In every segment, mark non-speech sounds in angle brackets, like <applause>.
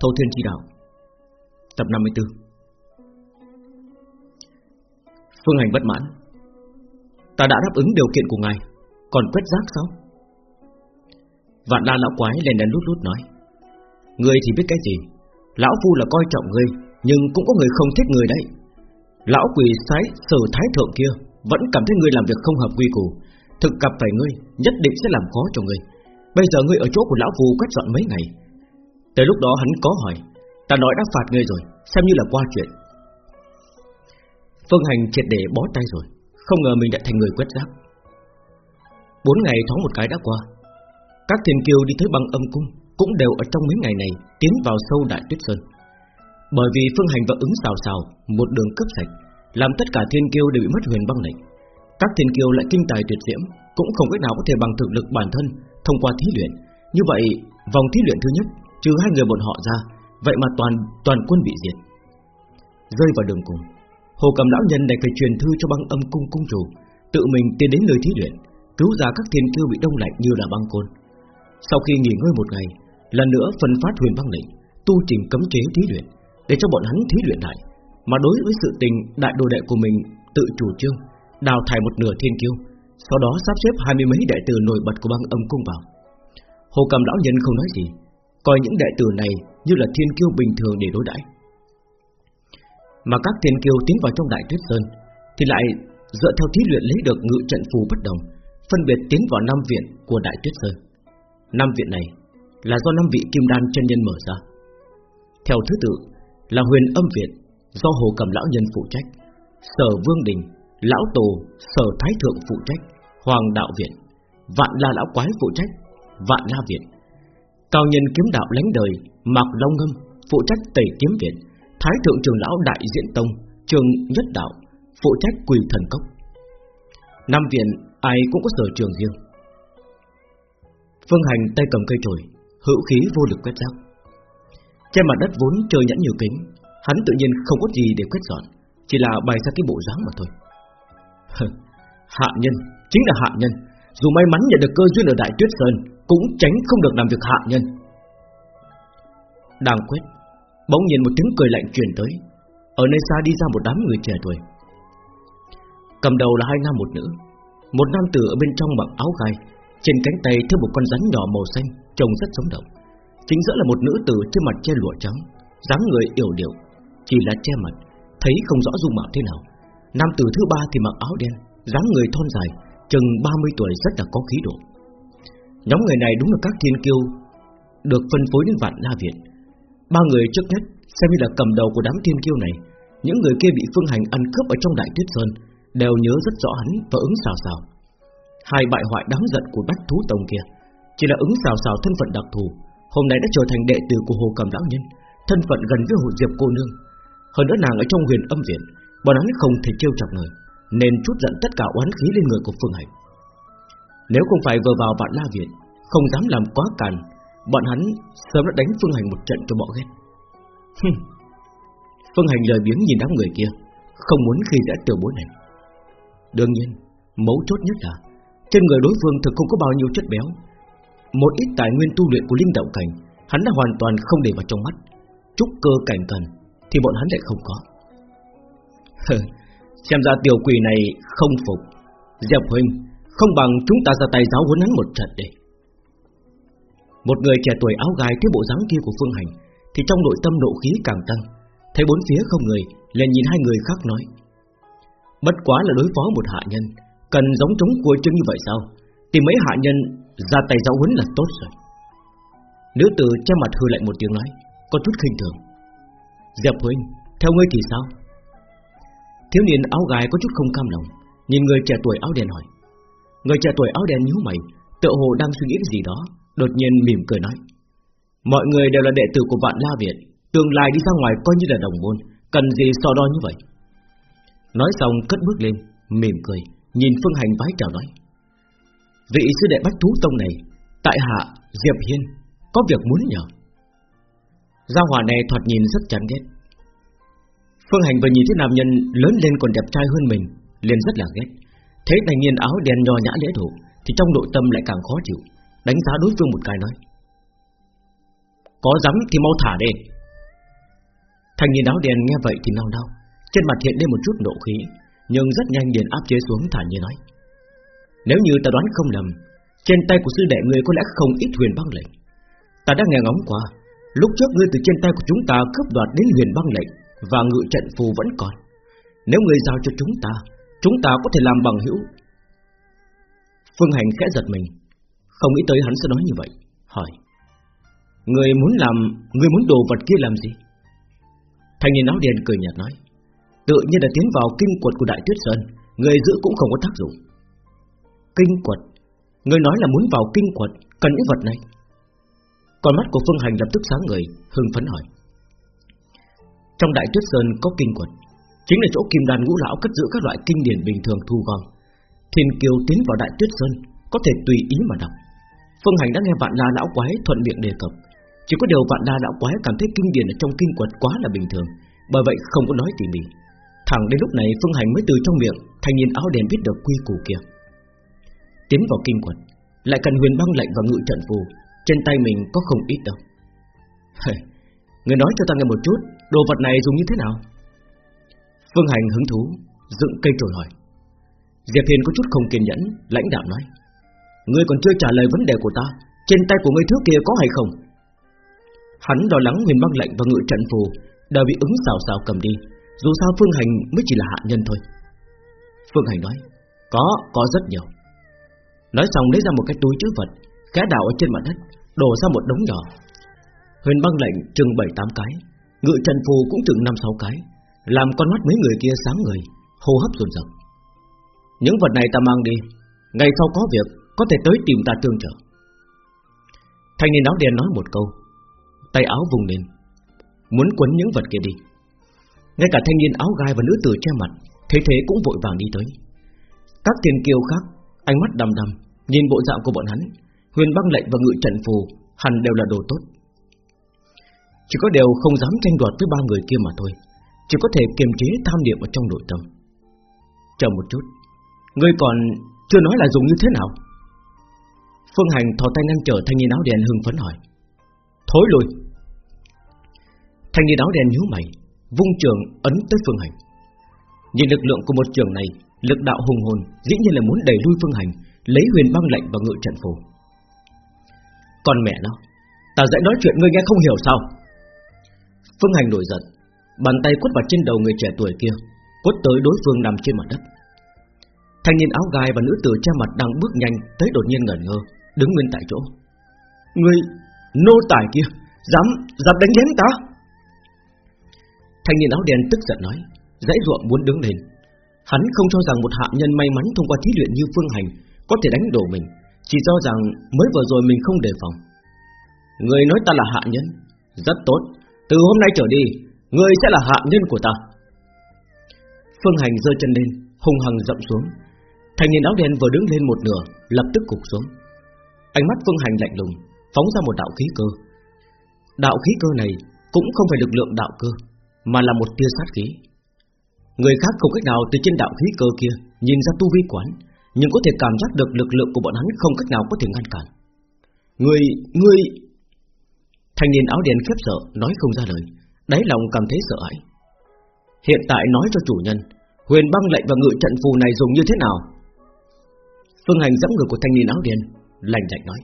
Thâu Thiên Chi Đạo, Tập 54 Phương Hành bất mãn. Ta đã đáp ứng điều kiện của ngài, Còn quét rác sao? Vạn la lão quái lên đến lút lút nói. Ngươi thì biết cái gì? Lão Phu là coi trọng ngươi, Nhưng cũng có người không thích người đấy. Lão quỷ sái sở thái thượng kia Vẫn cảm thấy ngươi làm việc không hợp quy củ. Thực gặp phải ngươi, Nhất định sẽ làm khó cho ngươi. Bây giờ ngươi ở chỗ của lão Phu quét dọn mấy ngày Tới lúc đó hắn có hỏi, Ta nói đã phạt ngươi rồi, Xem như là qua chuyện. Phương Hành triệt để bó tay rồi, Không ngờ mình đã thành người quét rác. Bốn ngày thoáng một cái đã qua, Các thiên kiêu đi tới băng âm cung Cũng đều ở trong mấy ngày này Tiến vào sâu đại tuyết sơn. Bởi vì Phương Hành và ứng xào xào Một đường cướp sạch, Làm tất cả thiên kiêu đều bị mất huyền băng lệnh Các thiên kiêu lại kinh tài tuyệt diễm, Cũng không cách nào có thể bằng thực lực bản thân Thông qua thí luyện. Như vậy, vòng thí luyện thứ nhất Trừ hai người bọn họ ra, Vậy mà toàn toàn quân bị diệt. Rơi vào đường cùng, Hồ cầm lão nhân đành phải truyền thư cho băng âm cung cung chủ, Tự mình tiến đến nơi thí luyện, Cứu ra các thiên kiêu bị đông lạnh như là băng côn. Sau khi nghỉ ngơi một ngày, Lần nữa phân phát huyền băng lệnh, Tu trình cấm chế thí luyện, Để cho bọn hắn thí luyện lại. Mà đối với sự tình đại đồ đệ của mình Tự chủ trương, Đào thải một nửa thiên kiêu, Sau đó sắp xếp hai mươi mấy đệ tử nổi bật của băng âm cung vào. Hồ cầm lão nhân không nói gì Coi những đệ tử này như là thiên kiêu bình thường để đối đãi. Mà các thiên kiêu tiến vào trong đại tuyết sơn Thì lại dựa theo thí luyện lấy được ngự trận phù bất đồng, Phân biệt tiến vào năm viện của đại tuyết sơn. Năm viện này là do năm vị kim đan chân nhân mở ra. Theo thứ tự là huyền âm viện Do hồ cầm lão nhân phụ trách, Sở vương đình, Lão tổ, Sở thái thượng phụ trách, Hoàng đạo viện, Vạn la lão quái phụ trách, Vạn la viện. Cao nhân kiếm đạo lãnh đời, Mạc Long Ngâm, phụ trách tẩy kiếm viện Thái thượng trường lão đại diễn tông, Trường nhất đạo, phụ trách quỳ thần cốc. Năm viện, ai cũng có sở trường riêng. Phương Hành tay cầm cây chổi, Hữu khí vô lực quét rác. Trên mặt đất vốn trời nhẫn nhiều kính, Hắn tự nhiên không có gì để quét dọn, Chỉ là bày ra cái bộ dáng mà thôi. Hạ nhân, Chính là hạ nhân. Dù may mắn nhận được cơ duyên ở Đại Tuyết Sơn, Cũng tránh không được làm việc hạ nhân. Đang quyết, Bỗng nhiên một tiếng cười lạnh truyền tới. Ở nơi xa đi ra một đám người trẻ tuổi. Cầm đầu là hai nam một nữ. Một nam tử ở bên trong mặc áo gai, Trên cánh tay theo một con rắn nhỏ màu xanh, Trông rất sống động. Chính giữa là một nữ tử trên mặt che lụa trắng, dáng người yểu điệu, Chỉ là che mặt, Thấy không rõ dung mạo thế nào. Nam tử thứ ba thì mặc áo đen, dáng người thon dài Chừng 30 tuổi rất là có khí độ. Nhóm người này đúng là các thiên kiêu, Được phân phối đến vạn la viện Ba người trước nhất, Xem như là cầm đầu của đám thiên kiêu này, Những người kia bị phương hành ăn cướp ở trong đại tuyết sơn, Đều nhớ rất rõ hắn và ứng xào xào. Hai bại hoại đáng giận của bách thú tông kia, Chỉ là ứng xào xào thân phận đặc thù, Hôm nay đã trở thành đệ tử của hồ cầm lão nhân, Thân phận gần với hồ diệp cô nương. Hơn nữa nàng ở trong huyền âm viện, Bọn hắn không thể trêu chọc người. Nên chút giận tất cả oán khí lên người của phương hành. Nếu không phải vừa vào vạn la viện, Không dám làm quá càn, Bọn hắn sớm đã đánh Phương Hành một trận cho bỏ ghét. Phương Hành lời biếng nhìn đám người kia, Không muốn khi dễ tiểu bối này. Đương nhiên, Mấu chốt nhất là, Trên người đối phương thực không có bao nhiêu chất béo. Một ít tài nguyên tu luyện của linh đạo cảnh, Hắn đã hoàn toàn không để vào trong mắt. Trúc cơ cảnh cần Thì bọn hắn lại không có. Xem ra tiểu quỷ này không phục. Diệp Huynh, Không bằng chúng ta ra tay giáo huấn hắn một trận đi. Một người trẻ tuổi áo gai thấy bộ dáng kia của Phương Hành Thì trong nội tâm nộ khí càng tăng, Thấy bốn phía không người, liền nhìn hai người khác nói. Bất quá là đối phó một hạ nhân, Cần giống trống cua chân như vậy sao? Thì mấy hạ nhân ra tay giáo huấn là tốt rồi. Nữ tử che mặt hư lại một tiếng nói, Có chút khinh thường. Diệp Huynh, Theo ngươi thì sao? Thiếu niên áo gai có chút không cam lòng, Nhìn người trẻ tuổi áo đen hỏi. Người trẻ tuổi áo đen nhíu mày, Tựa hồ đang suy nghĩ gì đó, Đột nhiên mỉm cười nói. Mọi người đều là đệ tử của vạn la viện Tương lai đi ra ngoài coi như là đồng môn, Cần gì so đo như vậy? Nói xong, cất bước lên, Mỉm cười, Nhìn Phương Hành vái chào nói. Vị sư đệ bách thú tông này, Tại hạ Diệp Hiên, Có việc muốn nhờ. Gia hỏa này thoạt nhìn rất chán ghét Phương Hành vừa nhìn thấy nam nhân lớn lên còn đẹp trai hơn mình, liền rất là ghét. Thấy thanh niên áo đen nho nhã lễ độ, Thì trong nội tâm lại càng khó chịu, Đánh giá đối phương một cái nói. Có dám thì mau thả đi Thanh niên áo đen nghe vậy thì nao nao, Trên mặt hiện lên một chút nộ khí, Nhưng rất nhanh liền áp chế xuống thả như nói. Nếu như ta đoán không lầm, Trên tay của sư đệ ngươi có lẽ không ít huyền băng lệnh. Ta đã nghe ngóng qua, Lúc trước ngươi từ trên tay của chúng ta cướp đoạt đến huyền băng lệnh và ngự trận phù vẫn còn. Nếu người giao cho chúng ta Chúng ta có thể làm bằng hữu. Phương Hành khẽ giật mình, Không nghĩ tới hắn sẽ nói như vậy, Hỏi, Người muốn làm, Người muốn đồ vật kia làm gì? Thanh niên áo đen cười nhạt nói, Tự nhiên là tiến vào kinh quật của Đại Tuyết Sơn, Người giữ cũng không có tác dụng. Kinh quật? Người nói là muốn vào kinh quật, Cần những vật này. Con mắt của Phương Hành lập tức sáng người Hưng phấn hỏi trong Đại Tuyết Sơn có kinh quật, Chính là chỗ kim đàn ngũ lão cất giữ các loại kinh điển bình thường thu gom. Thiên kiều tiến vào Đại Tuyết Sơn, Có thể tùy ý mà đọc. Phương Hành đã nghe vạn la lão quái thuận miệng đề cập. Chỉ có điều vạn đa lão quái cảm thấy kinh điển ở trong kinh quật quá là bình thường, Bởi vậy không có nói tỉ mỉ Thẳng đến lúc này Phương Hành mới từ trong miệng, Thanh niên áo đen biết được quy củ kia. Tiến vào kinh quật, Lại cần huyền băng lệnh và ngự trận phù, Trên tay mình có không ít đâu. Người nói cho ta nghe một chút. Đồ vật này dùng như thế nào Phương Hành hứng thú Dựng cây trồi hỏi Diệp Hiền có chút không kiên nhẫn Lãnh đạo nói Ngươi còn chưa trả lời vấn đề của ta Trên tay của ngươi thứ kia có hay không Hắn lo lắng huyền băng lệnh và ngự trận phù đều bị ứng xào xào cầm đi, dù sao Phương Hành mới chỉ là hạ nhân thôi. Phương Hành nói, có, có rất nhiều. Nói xong lấy ra một cái túi chữ vật, Cá đảo ở trên mặt đất, đổ ra một đống nhỏ. Huyền băng lệnh chừng bảy tám cái, ngự trận phù cũng chừng năm sáu cái, làm con mắt mấy người kia sáng người, hô hấp dồn dập. Những vật này ta mang đi, ngày sau có việc có thể tới tìm ta tương trợ. Thanh niên áo đen nói một câu, tay áo vùng lên, muốn quấn những vật kia đi. Ngay cả thanh niên áo gai và nữ tử che mặt, thế thế cũng vội vàng đi tới. Các tiền kiều khác, ánh mắt đăm đăm, nhìn bộ dạng của bọn hắn, huyền băng lệnh và ngự trận phù hẳn đều là đồ tốt. Chỉ có điều không dám tranh đoạt với ba người kia mà thôi, chỉ có thể kiềm chế tham niệm ở trong nội tâm. Chờ một chút, ngươi còn chưa nói là dùng như thế nào? Phương Hành thò tay ngăn trở thanh niên áo đen hưng phấn hỏi. Thối lui Thanh niên áo đen nhíu mày Vung trường ấn tới phương hành Nhìn lực lượng của một trường này Lực đạo hùng hồn dĩ nhiên là muốn đẩy lui phương hành Lấy huyền băng lệnh và ngự trận phù Còn mẹ nó Ta dạy nói chuyện ngươi nghe không hiểu sao Phương hành nổi giận Bàn tay quất vào trên đầu người trẻ tuổi kia Quất tới đối phương nằm trên mặt đất. Thanh niên áo gai và nữ tử che mặt đang bước nhanh Tới đột nhiên ngẩn ngơ Đứng nguyên tại chỗ. Ngươi, Nô tài kia Dám, dám đánh đến ta? Thanh niên áo đen tức giận nói Dãy ruộng muốn đứng lên. Hắn không cho rằng một hạ nhân may mắn thông qua thí luyện như Phương Hành Có thể đánh đổ mình Chỉ cho rằng mới vừa rồi mình không đề phòng. Người nói ta là hạ nhân Rất tốt từ hôm nay trở đi ngươi sẽ là hạ nhân của ta Phương Hành giơ chân lên Hùng hằng dậm xuống Thanh niên áo đen vừa đứng lên một nửa Lập tức cục xuống Ánh mắt Phương Hành lạnh lùng phóng ra một đạo khí cơ. Đạo khí cơ này cũng không phải lực lượng đạo cơ, mà là một tia sát khí. Người khác không cách nào từ trên đạo khí cơ kia nhìn ra tu vi quán, nhưng có thể cảm giác được lực lượng của bọn hắn không cách nào có thể ngăn cản. Người, người... Thanh niên áo đen khiếp sợ, nói không ra lời, đáy lòng cảm thấy sợ hãi. Hiện tại nói cho chủ nhân, huyền băng lệnh và ngự trận phù này dùng như thế nào? Phương hành dẫm người của thanh niên áo đen, lạnh lạnh nói.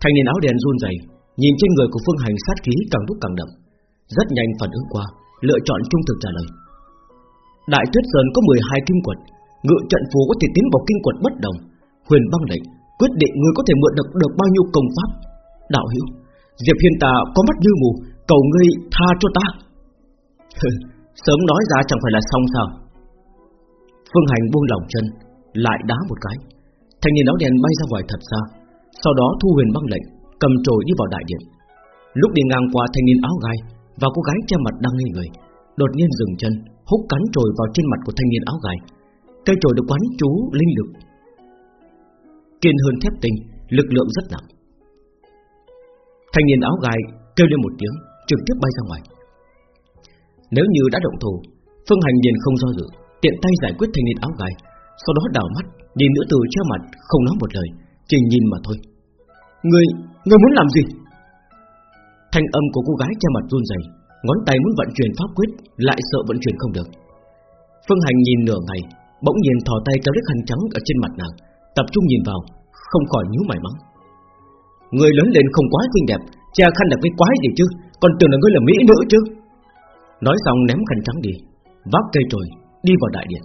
Thanh niên áo đen run rẩy, nhìn trên người của Phương Hành sát khí càng lúc càng đậm, rất nhanh phản ứng qua, lựa chọn trung thực trả lời. Đại Tuyết Sơn có 12 kim quật, ngự trận phù có thể tiến vào kim quật bất đồng, huyền băng lệnh quyết định người có thể mượn được được bao nhiêu công pháp. Đạo hữu, Diệp Hiên ta có mắt như mù, cầu ngươi tha cho ta. <laughs> Sớm nói ra chẳng phải là xong sao? Phương Hành buông lòng chân, lại đá một cái. Thanh niên áo đen bay ra ngoài thật xa, sau đó thu huyền băng lệnh Cầm trồi đi vào đại điện Lúc đi ngang qua thanh niên áo gai Và cô gái che mặt đang ngây người Đột nhiên dừng chân Húc cắn trồi vào trên mặt của thanh niên áo gai Cây trồi được quán chú linh lực Kiên hơn thép tinh Lực lượng rất nặng Thanh niên áo gai kêu lên một tiếng Trực tiếp bay ra ngoài. Nếu như đã động thủ Phương Hành liền không do dự Tiện tay giải quyết thanh niên áo gai Sau đó đảo mắt Nhìn nữ tử che mặt không nói một lời chỉ nhìn mà thôi. Người, người muốn làm gì? Thanh âm của cô gái che mặt run rẩy Ngón tay muốn vận chuyển pháp quyết Lại sợ vận chuyển không được. Phương Hành nhìn nửa ngày Bỗng nhiên thò tay kéo đứt khăn trắng ở trên mặt nàng Tập trung nhìn vào Không khỏi nhíu mày mắng. Người lớn lên không quá xinh đẹp Che khăn là cái quái gì chứ? Còn tưởng là ngươi là mỹ nữ chứ? Nói xong ném khăn trắng đi, Vác cây trồi đi vào đại điện.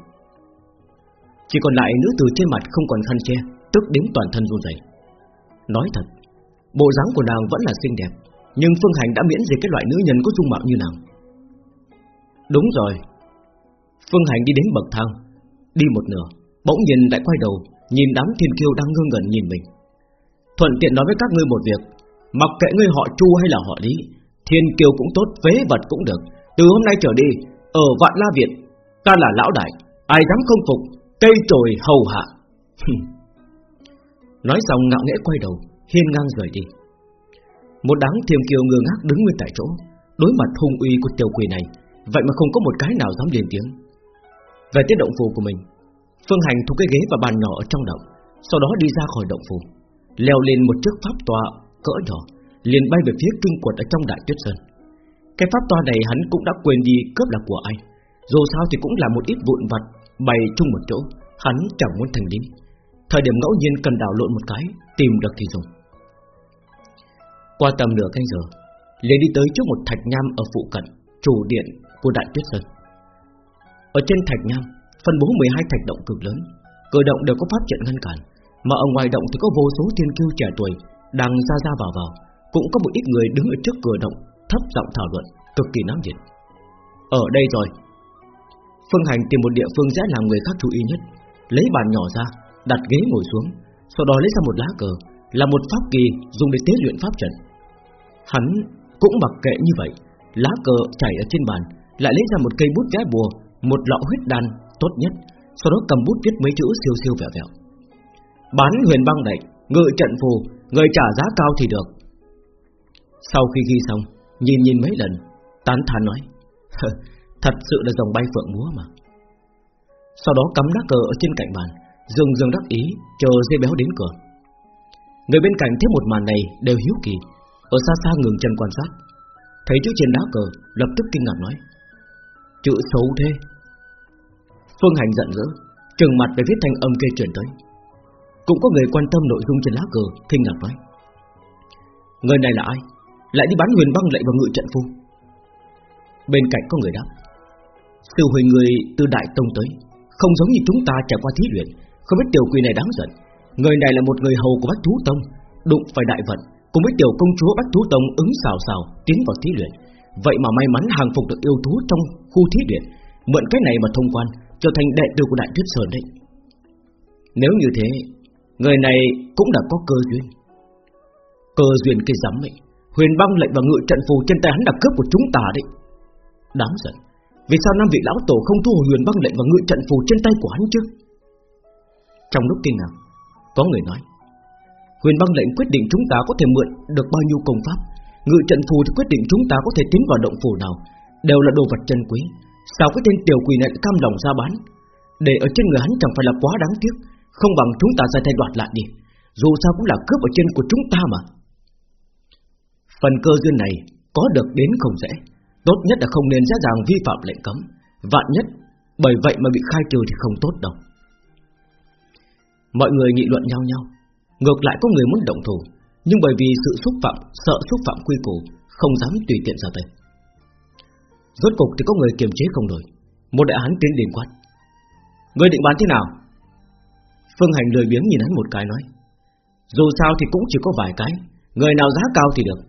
Chỉ còn lại nữ tử trên mặt không còn khăn che, Tức đến toàn thân run rẩy. Nói thật, Bộ dáng của nàng vẫn là xinh đẹp, Nhưng Phương Hành đã miễn dịch cái loại nữ nhân có dung mạo như nàng. Đúng rồi, Phương Hành đi đến bậc thang, Đi một nửa, Bỗng nhìn lại quay đầu, Nhìn đám thiên kiêu đang ngơ ngẩn nhìn mình. Thuận tiện nói với các ngươi một việc. Mặc kệ ngươi họ Chu hay là họ Lý Thiên kiều cũng tốt, phế vật cũng được. Từ hôm nay trở đi Ở Vạn La việt, Ta là lão đại Ai dám không phục Cây trồi hầu hạ. Nói xong ngạo nghễ quay đầu Hiên ngang rời đi. Một đám thiên kiều ngơ ngác đứng nguyên tại chỗ Đối mặt hung uy của tiểu quỷ này Vậy mà không có một cái nào dám lên tiếng. Về tiết động phù của mình Phương Hành thu cái ghế và bàn nhỏ ở trong động Sau đó đi ra khỏi động phù Leo lên một chiếc pháp tòa cỡ nhỏ, liền bay về phía kinh quật ở trong đại tuyết sơn. Cái pháp tòa này hắn cũng đã quên đi cướp là của ai. Dù sao thì cũng là một ít vụn vặt Bày chung một chỗ, Hắn chẳng muốn thành lý Thời điểm ngẫu nhiên cần đảo lộn một cái, Tìm được thì dùng. Qua tầm nửa canh giờ, liền đi tới trước một thạch nham ở phụ cận, Chủ điện của Đại Tuyết Sơn. Ở trên thạch nham, Phân bố 12 thạch động cực lớn cơ động đều có pháp trận ngăn cản. Mà ở ngoài động thì có vô số thiên kiêu trẻ tuổi Đang ra ra vào vào. Cũng có một ít người đứng ở trước cửa động, Thấp giọng thảo luận, cực kỳ nóng nhiệt. Ở đây rồi. Phương Hành tìm một địa phương dễ làm người khác chú ý nhất. Lấy bàn nhỏ ra, Đặt ghế ngồi xuống, Sau đó lấy ra một lá cờ, Là một pháp kỳ dùng để tế luyện pháp trận. Hắn cũng mặc kệ như vậy, Lá cờ chảy ở trên bàn, Lại lấy ra một cây bút vẽ bùa, Một lọ huyết đan tốt nhất, Sau đó cầm bút viết mấy chữ siêu siêu vẹo vẹo. Bán huyền băng lệnh Ngự trận phù, Người trả giá cao thì được. Sau khi ghi xong, Nhìn nhìn mấy lần, Tán thán nói Thật sự là dòng bay phượng múa mà. Sau đó cắm lá cờ ở trên cạnh bàn, Dương dương đắc ý, Chờ dây béo đến cửa. Người bên cạnh thấy một màn này đều hiếu kỳ, Ở xa xa ngừng chân quan sát. Thấy chữ trên lá cờ, Lập tức kinh ngạc nói, Chữ xấu thế. Phương Hành giận dữ, Trừng mặt về viết thanh âm kia truyền tới. Cũng có người quan tâm nội dung trên lá cờ Kinh ngạc nói Người này là ai? Lại đi bán huyền băng lệ vào ngự trận phu Bên cạnh có người đáp. Sư huynh người từ Đại Tông tới, Không giống như chúng ta trải qua thí luyện, Không biết tiểu quỷ này đáng giận. Người này là một người hầu của Bách Thú Tông, Đụng phải đại vận, Cùng với tiểu công chúa Bách Thú Tông ứng xào xào, Tiến vào thí luyện. Vậy mà may mắn hàng phục được yêu thú trong khu thí luyện, Mượn cái này mà thông quan, Trở thành đệ tử của Đại Tuyết Sơn đấy. Nếu như thế Người này cũng đã có cơ duyên. Cơ duyên cái giám ấy, Huyền băng lệnh và ngự trận phù trên tay hắn là cướp của chúng ta đấy. Đáng giận, Vì sao năm vị lão tổ không thu hồi huyền băng lệnh và ngự trận phù trên tay của hắn chứ? Trong lúc kinh ngạc, Có người nói, Huyền băng lệnh quyết định chúng ta có thể mượn được bao nhiêu công pháp. Ngự trận phù thì quyết định chúng ta có thể tiến vào động phù nào, Đều là đồ vật chân quý. Sao cái tên tiểu quỷ này cam lòng ra bán? Để ở trên người hắn chẳng phải là quá đáng tiếc. Không bằng chúng ta ra tay đoạt lại đi. Dù sao cũng là cướp ở trên của chúng ta mà. Phần cơ duyên này Có được đến không dễ. Tốt nhất là không nên dễ dàng vi phạm lệnh cấm. Vạn nhất Bởi vậy mà bị khai trừ thì không tốt đâu. Mọi người nghị luận nhau nhau. Ngược lại có người muốn động thủ, Nhưng bởi vì sự xúc phạm, Sợ xúc phạm quy củ, Không dám tùy tiện ra tay. Rốt cục thì có người kiềm chế không nổi. Một đại hán tiến đến quát. Người định bán thế nào? Phương Hành lười biếng nhìn hắn một cái nói, Dù sao thì cũng chỉ có vài cái, Người nào giá cao thì được.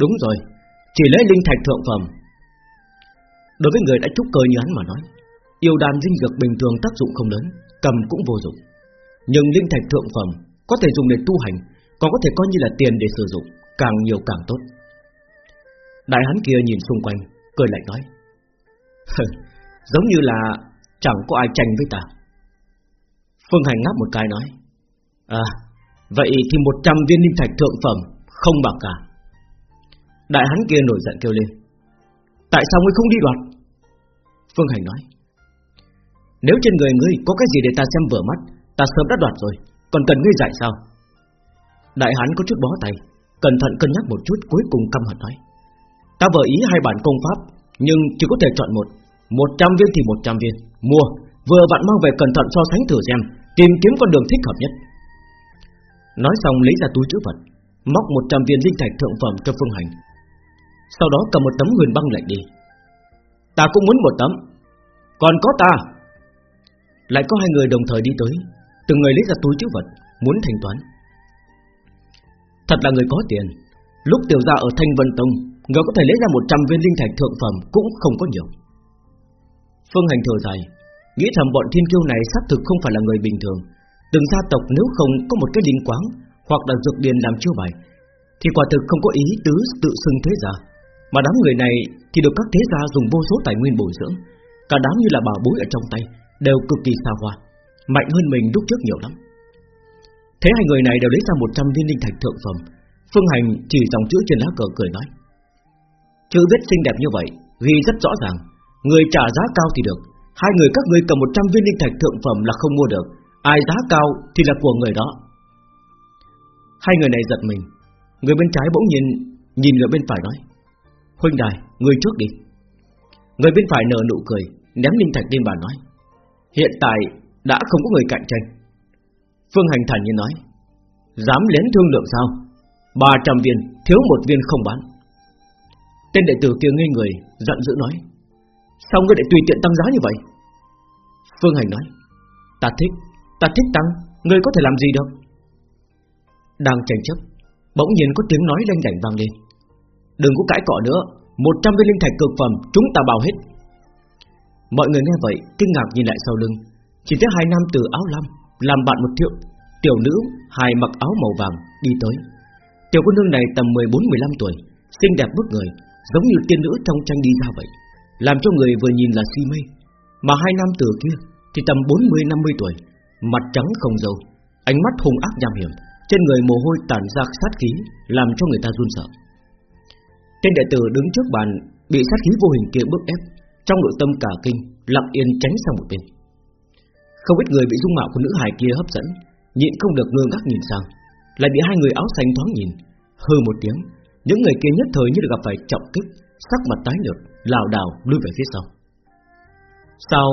Đúng rồi, Chỉ lấy linh thạch thượng phẩm. Đối với người đã trúc cơ như hắn mà nói, Yêu đàn dinh dược bình thường tác dụng không lớn, Cầm cũng vô dụng. Nhưng linh thạch thượng phẩm Có thể dùng để tu hành, Còn có thể coi như là tiền để sử dụng, Càng nhiều càng tốt. Đại hắn kia nhìn xung quanh, Cười lạnh nói <laughs> Giống như là chẳng có ai tranh với ta. Phương Hành ngáp một cái nói À Vậy thì 100 viên linh thạch thượng phẩm Không bạc cả. Đại hắn kia nổi giận kêu lên, Tại sao ngươi không đi đoạt? Phương Hành nói, Nếu trên người ngươi có cái gì để ta xem vừa mắt, Ta sớm đã đoạt rồi, Còn cần ngươi giải sao? Đại hắn có chút bó tay, Cẩn thận cân nhắc một chút, cuối cùng căm hận nói, Ta vừa ý hai bản công pháp, Nhưng chỉ có thể chọn một một trăm viên thì một trăm viên, Mua, Vừa vặn mang về cẩn thận so sánh thử xem Tìm kiếm con đường thích hợp nhất. Nói xong lấy ra túi chữ vật, Móc 100 viên linh thạch thượng phẩm cho Phương Hành. Sau đó cầm một tấm huyền băng lại đi. Ta cũng muốn một tấm. Còn có ta. Lại có hai người đồng thời đi tới, Từng người lấy ra túi chữ vật, Muốn thanh toán. Thật là người có tiền. Lúc tiểu gia ở Thanh Vân Tông Người có thể lấy ra 100 viên linh thạch thượng phẩm Cũng không có nhiều. Phương Hành thở dài Nghĩ thầm bọn thiên kiêu này xác thực không phải là người bình thường. Từng gia tộc nếu không có một cái linh quáng, Hoặc là dược điền làm chiêu bài, Thì quả thực không có ý tứ tự xưng thế gia. Mà đám người này thì được các thế gia dùng vô số tài nguyên bồi dưỡng. Cả đám như là bảo bối ở trong tay, Đều cực kỳ xa hoa, Mạnh hơn mình lúc trước nhiều lắm. Thế hai người này đều lấy ra 100 viên linh thạch thượng phẩm. Phương Hành chỉ dòng chữ trên lá cờ cười nói. Chữ viết xinh đẹp như vậy, Ghi rất rõ ràng. Người trả giá cao thì được Hai người các ngươi cầm 100 viên linh thạch thượng phẩm là không mua được. Ai giá cao thì là của người đó. Hai người này giật mình. Người bên trái bỗng nhìn Nhìn người bên phải nói Huynh đài, người trước đi. Người bên phải nở nụ cười Ném linh thạch lên bàn nói Hiện tại đã không có người cạnh tranh. Phương Hành thản nhiên nói Dám lén thương lượng sao? 300 viên, thiếu một viên không bán. Tên đệ tử kia ngây người Giận dữ nói Sao ngươi lại tùy tiện tăng giá như vậy? Phương Hành nói Ta thích, ta thích tăng Ngươi có thể làm gì được? Đang tranh chấp Bỗng nhiên có tiếng nói lanh đảnh vang lên. Đừng có cãi cọ nữa một trăm viên linh thạch cực phẩm chúng ta bao hết. Mọi người nghe vậy Kinh ngạc nhìn lại sau lưng. Chỉ thấy hai nam từ áo lam Làm bạn một thiệu Tiểu nữ hài mặc áo màu vàng đi tới. Tiểu cô nương này tầm 14-15 tuổi Xinh đẹp bức người Giống như tiên nữ trong tranh đi ra vậy. Làm cho người vừa nhìn là si mê. Mà hai nam tử kia Thì tầm 40-50 tuổi Mặt trắng không dầu, Ánh mắt hung ác nham hiểm Trên người mồ hôi tản ra sát khí Làm cho người ta run sợ. Tên đệ tử đứng trước bàn Bị sát khí vô hình kia bức ép Trong nội tâm cả kinh Lặng yên tránh sang một bên. Không ít người bị dung mạo của nữ hài kia hấp dẫn Nhịn không được ngơ ngác nhìn sang Lại bị hai người áo xanh thoáng nhìn Hừ một tiếng Những người kia nhất thời như được gặp phải trọng kích Sắc mặt tái nhợt lảo đảo lui về phía sau. Sao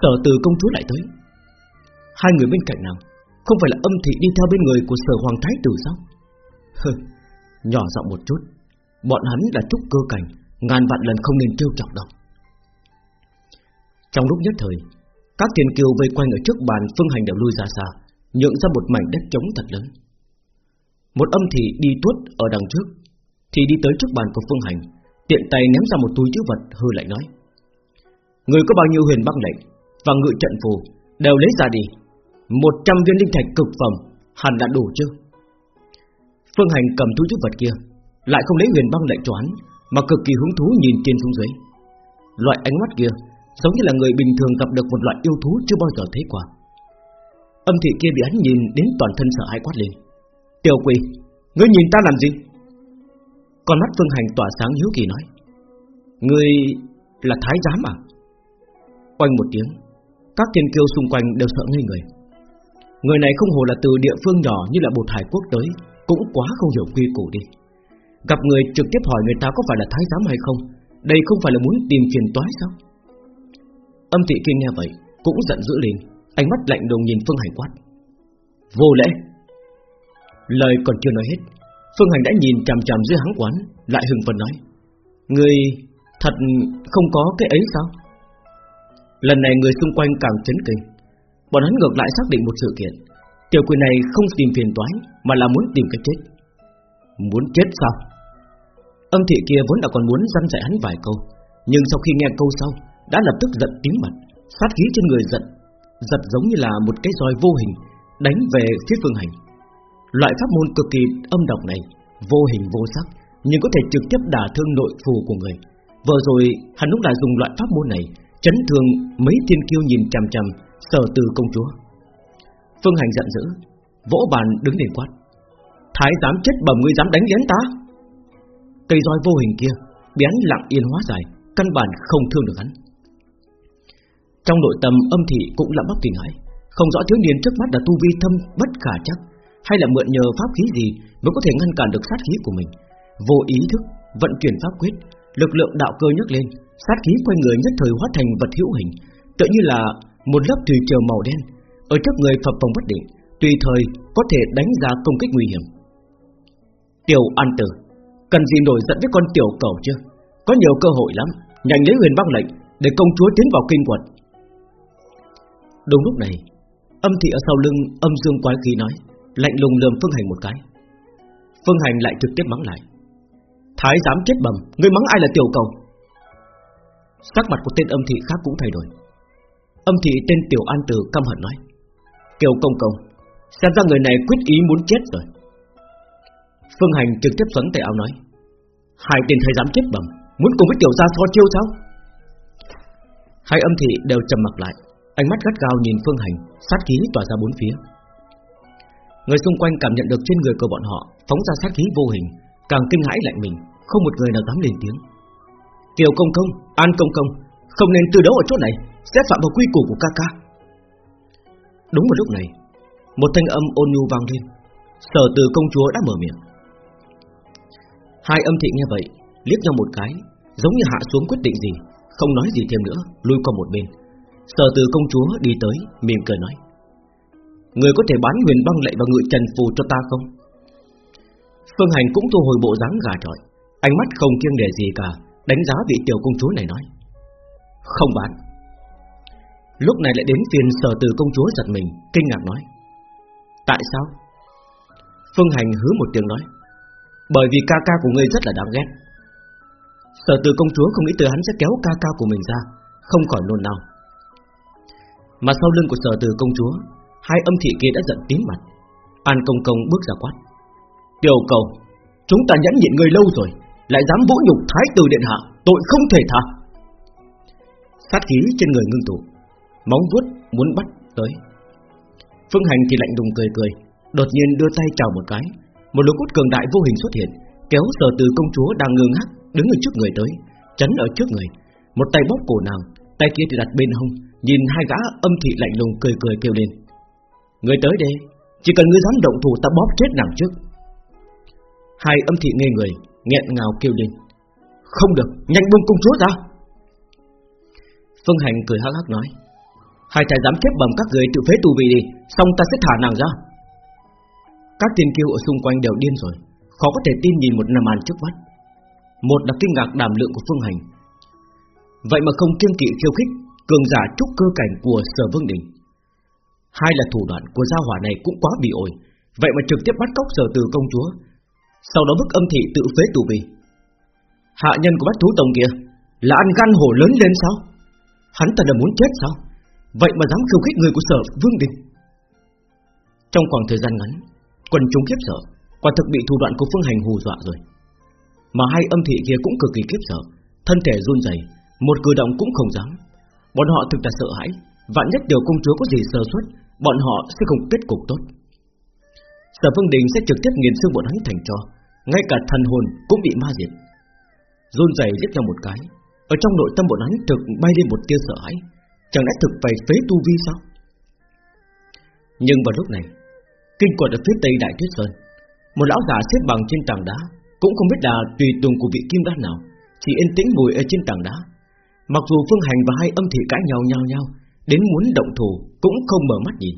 Sở từ công chúa lại tới? Hai người bên cạnh nào? Không phải là âm thị đi theo bên người của sở hoàng thái tử sao? Hừ, Nhỏ giọng một chút. Bọn hắn là trúc cơ cảnh, Ngàn vạn lần không nên trêu chọc đâu. Trong lúc nhất thời, Các tiền kiều vây quanh ở trước bàn Phương hành đều lui ra xa, Nhượng ra một mảnh đất trống thật lớn. Một âm thị đi tuốt ở đằng trước, Thì đi tới trước bàn của Phương Hành. Tiện tay ném ra một túi chữ vật, hư lại nói. Người có bao nhiêu huyền băng lệnh Và ngự trận phù Đều lấy ra đi. Một trăm viên linh thạch cực phẩm Hẳn đã đủ chưa? Phương Hành cầm túi chữ vật kia, lại không lấy huyền băng lệnh cho hắn, Mà cực kỳ hứng thú nhìn trên xuống dưới. Loại ánh mắt kia Giống như là người bình thường gặp được một loại yêu thú chưa bao giờ thấy qua. Âm thị kia bị hắn nhìn đến toàn thân sợ hãi quát lên. Tiểu quỷ, Ngươi nhìn ta làm gì? Con mắt Phương Hành tỏa sáng hiếu kỳ nói người là thái giám à? Quanh một tiếng, Các thiên kiêu xung quanh đều sợ ngây người. Người này không hồ là từ địa phương nhỏ Như là bột hải quốc tới, Cũng quá không hiểu quy củ đi. Gặp người trực tiếp hỏi người ta có phải là thái giám hay không, Đây không phải là muốn tìm phiền toái sao? Âm thị kia nghe vậy, Cũng giận dữ lên, Ánh mắt lạnh lùng nhìn Phương Hành quát. Vô lễ. Lời còn chưa nói hết Phương Hành đã nhìn chằm chằm dưới hắn quán, Lại hừng phần nói, Người thật không có cái ấy sao? Lần này người xung quanh càng chấn kinh. Bọn hắn ngược lại xác định một sự kiện. Tiểu quỷ này không tìm phiền toái, Mà là muốn tìm cái chết. Muốn chết sao? Âm thị kia vốn đã còn muốn dăn dạy hắn vài câu, Nhưng sau khi nghe câu sau, Đã lập tức giận tím mặt, Sát khí trên người giận Giật giống như là một cái roi vô hình, Đánh về phía phương hành. Loại pháp môn cực kỳ âm độc này, Vô hình vô sắc, Nhưng có thể trực tiếp đả thương nội phù của người. Vừa rồi, hắn lúc đã dùng loại pháp môn này, Chấn thương mấy thiên kiêu nhìn chằm chằm Sở từ công chúa. Phương hành giận dữ, Vỗ bàn đứng lên quát. Thái dám chết bầm ngươi dám đánh lén ta? Cây roi vô hình kia, Bị hắn lặng yên hóa giải, Căn bản không thương được hắn. Trong nội tâm âm thị cũng lặng bóc kỳ hãi Không rõ thiếu niên trước mắt là tu vi thâm bất khả chắc hay là mượn nhờ pháp khí gì Mới có thể ngăn cản được sát khí của mình? Vô ý thức, Vận chuyển pháp quyết, Lực lượng đạo cơ nhấc lên, Sát khí quanh người nhất thời hóa thành vật hữu hình, Tựa như là một lớp thủy triều màu đen, Ở trước người phập phồng bất định, Tùy thời có thể đánh ra công kích nguy hiểm. Tiểu An Tử, Cần gì nổi giận với con tiểu cầu chứ Có nhiều cơ hội lắm, Nhanh lấy huyền băng lệnh Để công chúa tiến vào kinh quật. Đúng lúc này, Âm thị ở sau lưng âm dương quái khí nói Lạnh lùng lườm Phương Hành một cái. Phương Hành lại trực tiếp mắng lại. Thái giám chết bầm Người mắng ai là tiểu cầu? Sắc mặt của tên âm thị khác cũng thay đổi. Âm thị tên tiểu an tử căm hận nói Kiều công công, Xem ra người này quyết ý muốn chết rồi. Phương Hành trực tiếp xoắn tay áo nói, Hai tên thái giám chết bầm Muốn cùng với tiểu gia so chiêu sao? Hai âm thị đều trầm mặt lại, Ánh mắt gắt gao nhìn Phương Hành, Sát khí tỏa ra bốn phía. Người xung quanh cảm nhận được trên người của bọn họ Phóng ra sát khí vô hình Càng kinh hãi lạnh mình Không một người nào dám lên tiếng. Kiều công công, an công công Không nên từ đấu ở chỗ này Sẽ phạm vào quy củ của ca ca. Đúng vào lúc này Một thanh âm ôn nhu vang lên. Sở từ công chúa đã mở miệng. Hai âm thị nghe vậy Liếc nhau một cái Giống như hạ xuống quyết định gì Không nói gì thêm nữa Lui qua một bên. Sở từ công chúa đi tới mỉm cười nói. Người có thể bán huyền băng lệ và ngự trần phù cho ta không? Phương Hành cũng thu hồi bộ dáng gà trọi. Ánh mắt không kiêng đề gì cả, Đánh giá vị tiểu công chúa này nói. Không bán. Lúc này lại đến phiền sở từ công chúa giật mình, Kinh ngạc nói. Tại sao? Phương Hành hứa một tiếng nói. Bởi vì ca ca của ngươi rất là đáng ghét. Sở từ công chúa không nghĩ tới hắn sẽ kéo ca ca của mình ra, Không khỏi nôn nào Mà sau lưng của sở từ công chúa Hai âm thị kia đã giận tím mặt. An công công bước ra quát. Tiểu cầu, Chúng ta nhẫn nhịn người lâu rồi, Lại dám vũ nhục thái tử điện hạ, Tội không thể tha. Sát khí trên người ngưng tụ Móng vuốt muốn bắt tới. Phương Hành thì lạnh đùng cười cười, Đột nhiên đưa tay chào một cái. Một lỗ cốt cường đại vô hình xuất hiện, Kéo sở từ công chúa đang ngơ ngác, Đứng ở trước người tới Chắn ở trước người. Một tay bóp cổ nàng, Tay kia thì đặt bên hông, Nhìn hai gã âm thị lạnh lùng cười cười kêu lên. Người tới đây Chỉ cần ngươi dám động thủ ta bóp chết nàng trước. Hai âm thị nghe người nghẹn ngào kêu lên. Không được, nhanh buông công chúa ra. Phương Hành cười hắc hắc nói. Hai thái dám chết bầm các người tự phế tù vị đi Xong ta sẽ thả nàng ra. Các tiên kiêu ở xung quanh đều điên rồi Khó có thể tin nhìn một nằm màn trước mắt. Một là kinh ngạc đảm lượng của Phương Hành. Vậy mà không kiêng kỵ khiêu khích Cường giả trúc cơ cảnh của Sở Vương Đình. Hai là thủ đoạn của gia hỏa này cũng quá bị ổi. Vậy mà trực tiếp bắt cóc Sở Từ công chúa. Sau đó bức âm thị tự phế tù vì Hạ nhân của bát thú tổng kia Là ăn gan hổ lớn lên sao? Hắn ta đã muốn chết sao? Vậy mà dám khiêu khích người của sở Vương Đình. Trong khoảng thời gian ngắn Quần chúng khiếp sợ Quả thực bị thủ đoạn của Phương Hành hù dọa rồi. Mà hai âm thị kia cũng cực kỳ khiếp sợ Thân thể run rẩy, Một cử động cũng không dám. Bọn họ thực là sợ hãi. Vạn nhất điều công chúa có gì sơ suất, Bọn họ sẽ không kết cục tốt. Sở Phương Đình sẽ trực tiếp nghiền xương bọn hắn thành cho, Ngay cả thần hồn cũng bị ma diệt. Run rẩy liếc nhau một cái, Ở trong nội tâm bọn hắn thực bay lên một tia sợ hãi. Chẳng lẽ thực phải phế tu vi sao? Nhưng vào lúc này, Kinh quật ở phía tây Đại Tuyết Sơn, Một lão già xếp bằng trên tảng đá, Cũng không biết là tùy tùng của vị kim đan nào, Chỉ yên tĩnh ngồi ở trên tảng đá. Mặc dù Phương Hành và hai âm thị cãi nhau nhau nhau Đến muốn động thủ Cũng không mở mắt nhìn.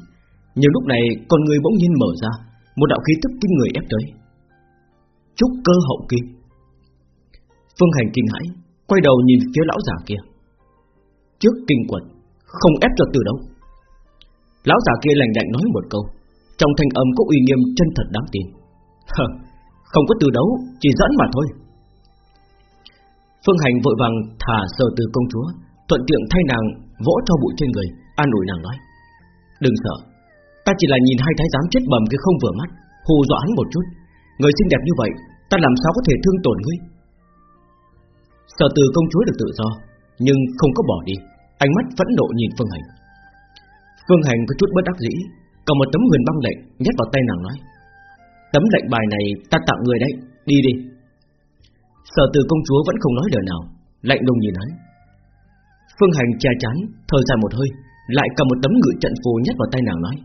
Nhiều lúc này con người bỗng nhiên mở ra Một đạo khí tức kinh người ép tới. Trúc cơ hậu kỳ. Phương Hành kinh hãi Quay đầu nhìn phía lão già kia. Trước kinh quật Không ép cho từ đâu. Lão già kia lành lạnh nói một câu Trong thanh âm có uy nghiêm chân thật đáng tin. Hờ, Không có từ đấu Chỉ dẫn mà thôi. Phương Hành vội vàng thả sờ từ công chúa Thuận tiện thay nàng vỗ cho bụi trên người, An ủi nàng nói. Đừng sợ, Ta chỉ là nhìn hai thái giám chết bầm kia không vừa mắt, Hù dọa hắn một chút. Người xinh đẹp như vậy, Ta làm sao có thể thương tổn ngươi? Sở từ công chúa được tự do, Nhưng không có bỏ đi, Ánh mắt phẫn nộ nhìn Phương Hành. Phương Hành có chút bất đắc dĩ, Cầm một tấm huyền băng lệnh nhét vào tay nàng nói, Tấm lệnh bài này ta tặng người đấy, Đi đi. Sở từ công chúa vẫn không nói lời nào, Lạnh lùng nhìn hắn. Phương Hành che chắn, Thở dài một hơi, Lại cầm một tấm ngự trận phù nhét vào tay nàng nói.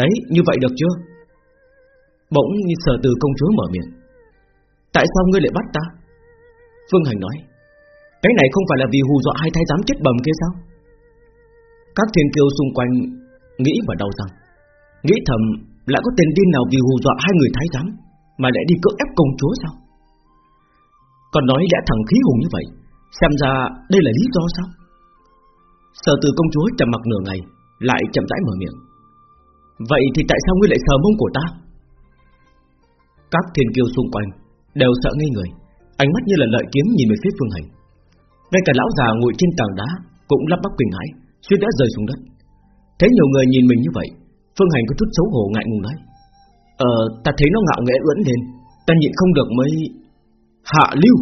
Đấy, như vậy được chưa? Bỗng như sở từ công chúa mở miệng. Tại sao ngươi lại bắt ta? Phương Hành nói. Cái này không phải là vì hù dọa hai thái giám chết bầm kia sao? Các thiên kiêu xung quanh Nghĩ và đau răng. Nghĩ thầm, lại có tên điên nào vì hù dọa hai người thái giám Mà lại đi cưỡng ép công chúa sao? Còn nói đã thẳng khí hùng như vậy Xem ra đây là lý do sao? Sở từ công chúa trầm mặc nửa ngày, Lại chậm rãi mở miệng. Vậy thì tại sao ngươi lại sờ mông của ta? Các thiên kiêu xung quanh Đều sợ ngây người, Ánh mắt như là lợi kiếm nhìn về phía phương hành. Ngay cả lão già ngồi trên tảng đá Cũng lắp bắp kinh hãi Xuyên đã rơi xuống đất. Thấy nhiều người nhìn mình như vậy, Phương Hành có chút xấu hổ ngại ngùng nói Ờ ta thấy nó ngạo nghễ ưỡn lên, Ta nhịn không được mới Hạ lưu.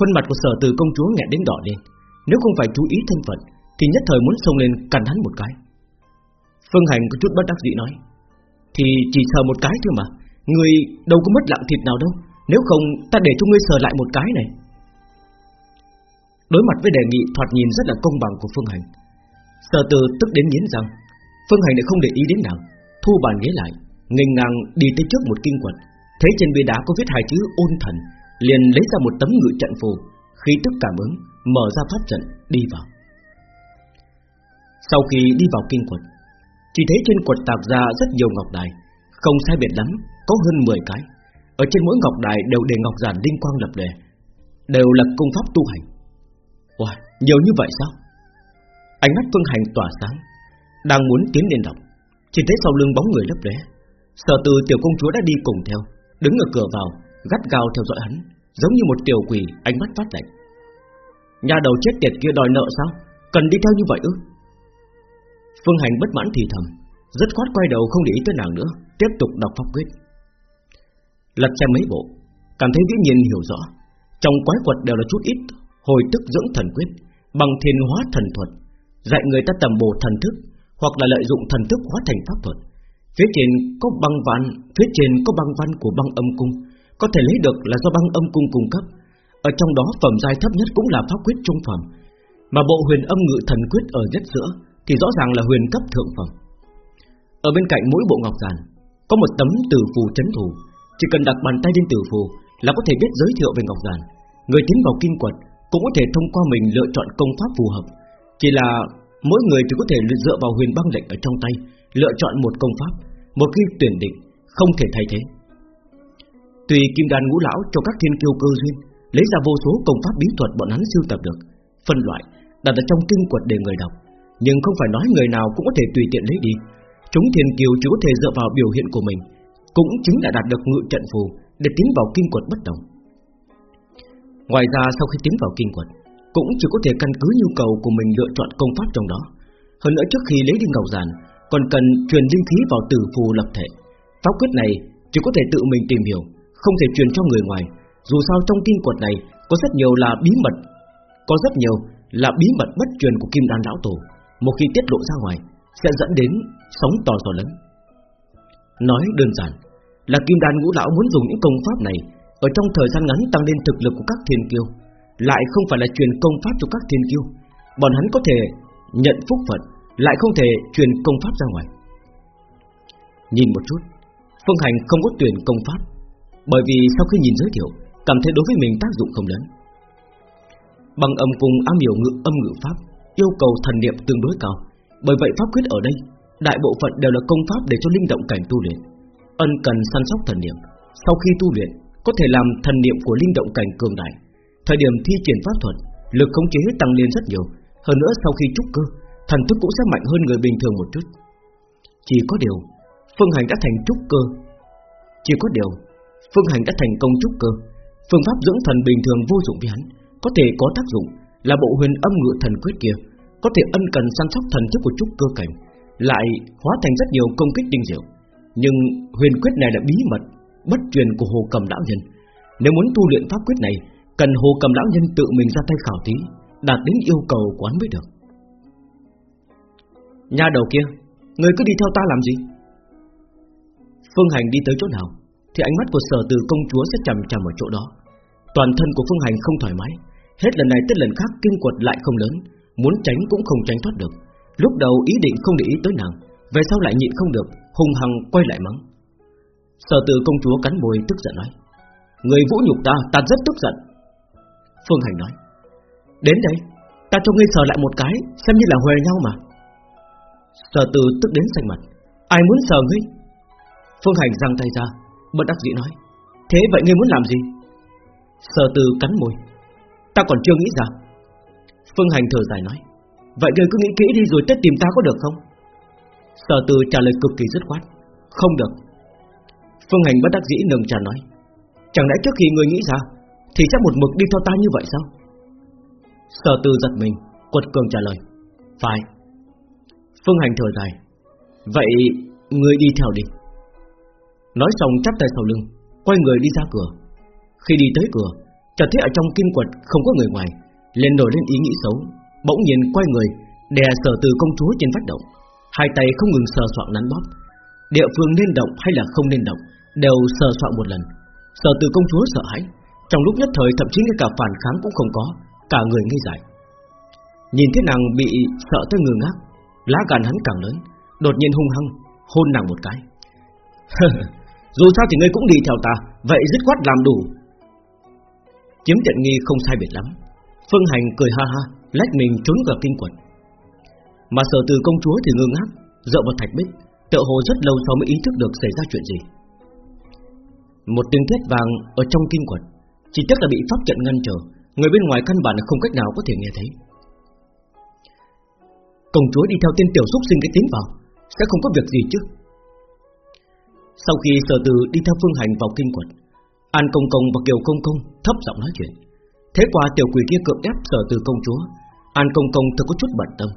Khuôn mặt của sở từ công chúa nghẹn đến đỏ lên. Nếu không phải chú ý thân phận, Thì nhất thời muốn xông lên cắn hắn một cái. Phương Hành có chút bất đắc dĩ nói, Thì chỉ sờ một cái thôi mà. Người đâu có mất lặng thịt nào đâu. Nếu không, ta để cho ngươi sờ lại một cái này. Đối mặt với đề nghị thoạt nhìn rất là công bằng của Phương Hành, Sở từ tức đến nghiến răng. Phương Hành lại không để ý đến nàng, Thu bàn ghế lại, nghênh ngang đi tới trước một kinh quật. Thấy trên bia đá có viết hai chữ ôn thần. Liền lấy ra một tấm ngự trận phù. Khí tức cảm ứng Mở ra pháp trận đi vào. Sau khi đi vào kinh quật Chỉ thấy trên quật tạc ra rất nhiều ngọc đài Không sai biệt lắm Có hơn 10 cái. Ở trên mỗi ngọc đài đều để ngọc giản linh quang lập đề Đều là công pháp tu hành. Wow, nhiều như vậy sao? Ánh mắt Phương Hành tỏa sáng Đang muốn tiến lên đọc. Chỉ thấy sau lưng bóng người lấp lóe Sở từ tiểu công chúa đã đi cùng theo Đứng ở cửa vào Gắt gao theo dõi hắn, Giống như một tiểu quỷ, ánh mắt phát lạnh. Nhà đầu chết tiệt kia đòi nợ sao? Cần đi theo như vậy ư? Phương Hành bất mãn thì thầm Rất khoát quay đầu không để ý tới nàng nữa, Tiếp tục đọc pháp quyết. Lật xem mấy bộ, Cảm thấy dĩ nhiên hiểu rõ, Trong quái quật đều là chút ít Hồi tức dưỡng thần quyết, Bằng thiên hóa thần thuật, Dạy người ta tầm bổ thần thức, Hoặc là lợi dụng thần thức hóa thành pháp thuật. Phía trên có băng văn Phía trên có băng văn của băng âm cung có thể lấy được là do băng âm cung cung cấp Ở trong đó phẩm giai thấp nhất cũng là pháp quyết trung phẩm Mà bộ huyền âm ngự thần quyết ở nhất giữa Thì rõ ràng là huyền cấp thượng phẩm Ở bên cạnh mỗi bộ ngọc giản Có một tấm tử phù chấn thủ Chỉ cần đặt bàn tay lên tử phù Là có thể biết giới thiệu về ngọc giản. Người tiến vào kinh quật cũng có thể thông qua mình lựa chọn công pháp phù hợp. Chỉ là mỗi người chỉ có thể dựa vào huyền băng lệnh ở trong tay, lựa chọn một công pháp, một khi tuyển định, không thể thay thế. Tùy kim đàn ngũ lão cho các thiên kiêu cơ duyên, lấy ra vô số công pháp bí thuật bọn hắn siêu tập được, phân loại, đặt ở trong kinh quật để người đọc, nhưng không phải nói người nào cũng có thể tùy tiện lấy đi. Chúng thiên kiêu chỉ có thể dựa vào biểu hiện của mình, cũng chính là đạt được ngự trận phù để tiến vào kinh quật bất đồng. Ngoài ra sau khi tiến vào kinh quật Cũng chỉ có thể căn cứ nhu cầu của mình lựa chọn công pháp trong đó Hơn nữa trước khi lấy đi ngọc giản Còn cần truyền linh khí vào tử phù lập thể Pháp quyết này chỉ có thể tự mình tìm hiểu không thể truyền cho người ngoài. Dù sao trong kinh quật này, Có rất nhiều là bí mật. Có rất nhiều là bí mật bất truyền của kim đan lão tổ. Một khi tiết lộ ra ngoài, Sẽ dẫn đến sóng to gió lớn. Nói đơn giản, Là kim đan ngũ lão muốn dùng những công pháp này ở trong thời gian ngắn tăng lên thực lực của các thiên kiêu, Lại không phải là truyền công pháp cho các thiên kiêu. Bọn hắn có thể nhận phúc phận, Lại không thể truyền công pháp ra ngoài. Nhìn một chút, Phương Hành không có tuyển công pháp. Bởi vì sau khi nhìn giới thiệu Cảm thấy đối với mình tác dụng không lớn Bằng âm cùng am hiểu ngự âm ngự pháp Yêu cầu thần niệm tương đối cao Bởi vậy pháp quyết ở đây Đại bộ phận đều là công pháp để cho linh động cảnh tu luyện Ân cần săn sóc thần niệm Sau khi tu luyện có thể làm thần niệm của linh động cảnh cường đại. Thời điểm thi triển pháp thuật, lực khống chế tăng lên rất nhiều. Hơn nữa sau khi trúc cơ, thần thức cũng sẽ mạnh hơn người bình thường một chút. Chỉ có điều, Phương Hành đã thành trúc cơ. Chỉ có điều, Phương Hành đã thành công trúc cơ. Phương pháp dưỡng thần bình thường vô dụng với hắn, có thể có tác dụng là bộ huyền âm ngự thần quyết kia, có thể ân cần săn sóc thần thức của trúc cơ cảnh, lại hóa thành rất nhiều công kích tinh diệu. Nhưng huyền quyết này là bí mật bất truyền của Hồ Cầm lão nhân. Nếu muốn tu luyện pháp quyết này, cần Hồ Cầm lão nhân tự mình ra tay khảo thí, đạt đến yêu cầu của hắn mới được. Nhà đầu kia, người cứ đi theo ta làm gì? Phương Hành đi tới chỗ nào, thì ánh mắt của Sở Từ công chúa sẽ chầm chầm ở chỗ đó. Toàn thân của Phương Hành không thoải mái, hết lần này tới lần khác kinh quật lại không lớn, muốn tránh cũng không tránh thoát được. Lúc đầu ý định không để ý tới nàng, về sau lại nhịn không được, hùng hằng quay lại mắng. Sở từ công chúa cắn môi tức giận nói Người vũ nhục ta, ta rất tức giận Phương Hành nói Đến đây, ta cho ngươi sờ lại một cái Xem như là huề nhau mà Sở từ tức đến xanh mặt Ai muốn sờ ngươi Phương Hành giang tay ra Bất đắc dĩ nói, Thế vậy ngươi muốn làm gì? Sở từ cắn môi, Ta còn chưa nghĩ ra. Phương Hành thở dài nói, Vậy ngươi cứ nghĩ kỹ đi rồi tết tìm ta có được không? Sở từ trả lời cực kỳ dứt khoát, Không được. Phương Hành bất đắc dĩ nâng trà nói, Chẳng lẽ trước khi ngươi nghĩ ra, Thì chắc một mực đi theo ta như vậy sao? Sở từ giật mình, Quật cường trả lời, Phải. Phương Hành thở dài, Vậy người đi theo đi. Nói xong chắp tay sau lưng, Quay người đi ra cửa. Khi đi tới cửa, Chợt thấy ở trong kim quật không có người ngoài, liền nổi lên ý nghĩ xấu. Bỗng nhiên quay người, Đè sở từ công chúa trên vách động. Hai tay không ngừng sờ soạn nắn bóp. Địa phương nên động hay là không nên động Đều sờ soạn một lần. Sở từ công chúa sợ hãi. Trong lúc nhất thời, thậm chí ngay cả phản kháng cũng không có, Cả người ngây dại. Nhìn thấy nàng bị sợ tới ngơ ngác, Lá gan hắn càng lớn, Đột nhiên hung hăng, hôn nàng một cái. <laughs> Dù sao thì ngươi cũng đi theo ta, Vậy dứt khoát làm đủ. Chiếm tiện nghi không sai biệt lắm. Phương Hành cười ha ha, Lách mình trốn vào kinh quật Mà sở từ công chúa thì ngơ ngác Dựa vào thạch bích, Tựa hồ rất lâu sau mới ý thức được xảy ra chuyện gì. Một tiếng thét vàng Ở trong kinh quật Chỉ chắc là bị pháp trận ngăn trở, Người bên ngoài căn bản không cách nào có thể nghe thấy. Công chúa đi theo tên tiểu xúc sinh cái tiến vào, Sẽ không có việc gì chứ? Sau khi sở từ đi theo phương hành vào kinh quật An công công và kiều công công thấp giọng nói chuyện Thế qua tiểu quỷ kia cưỡng ép sở từ công chúa An công công thật có chút bận tâm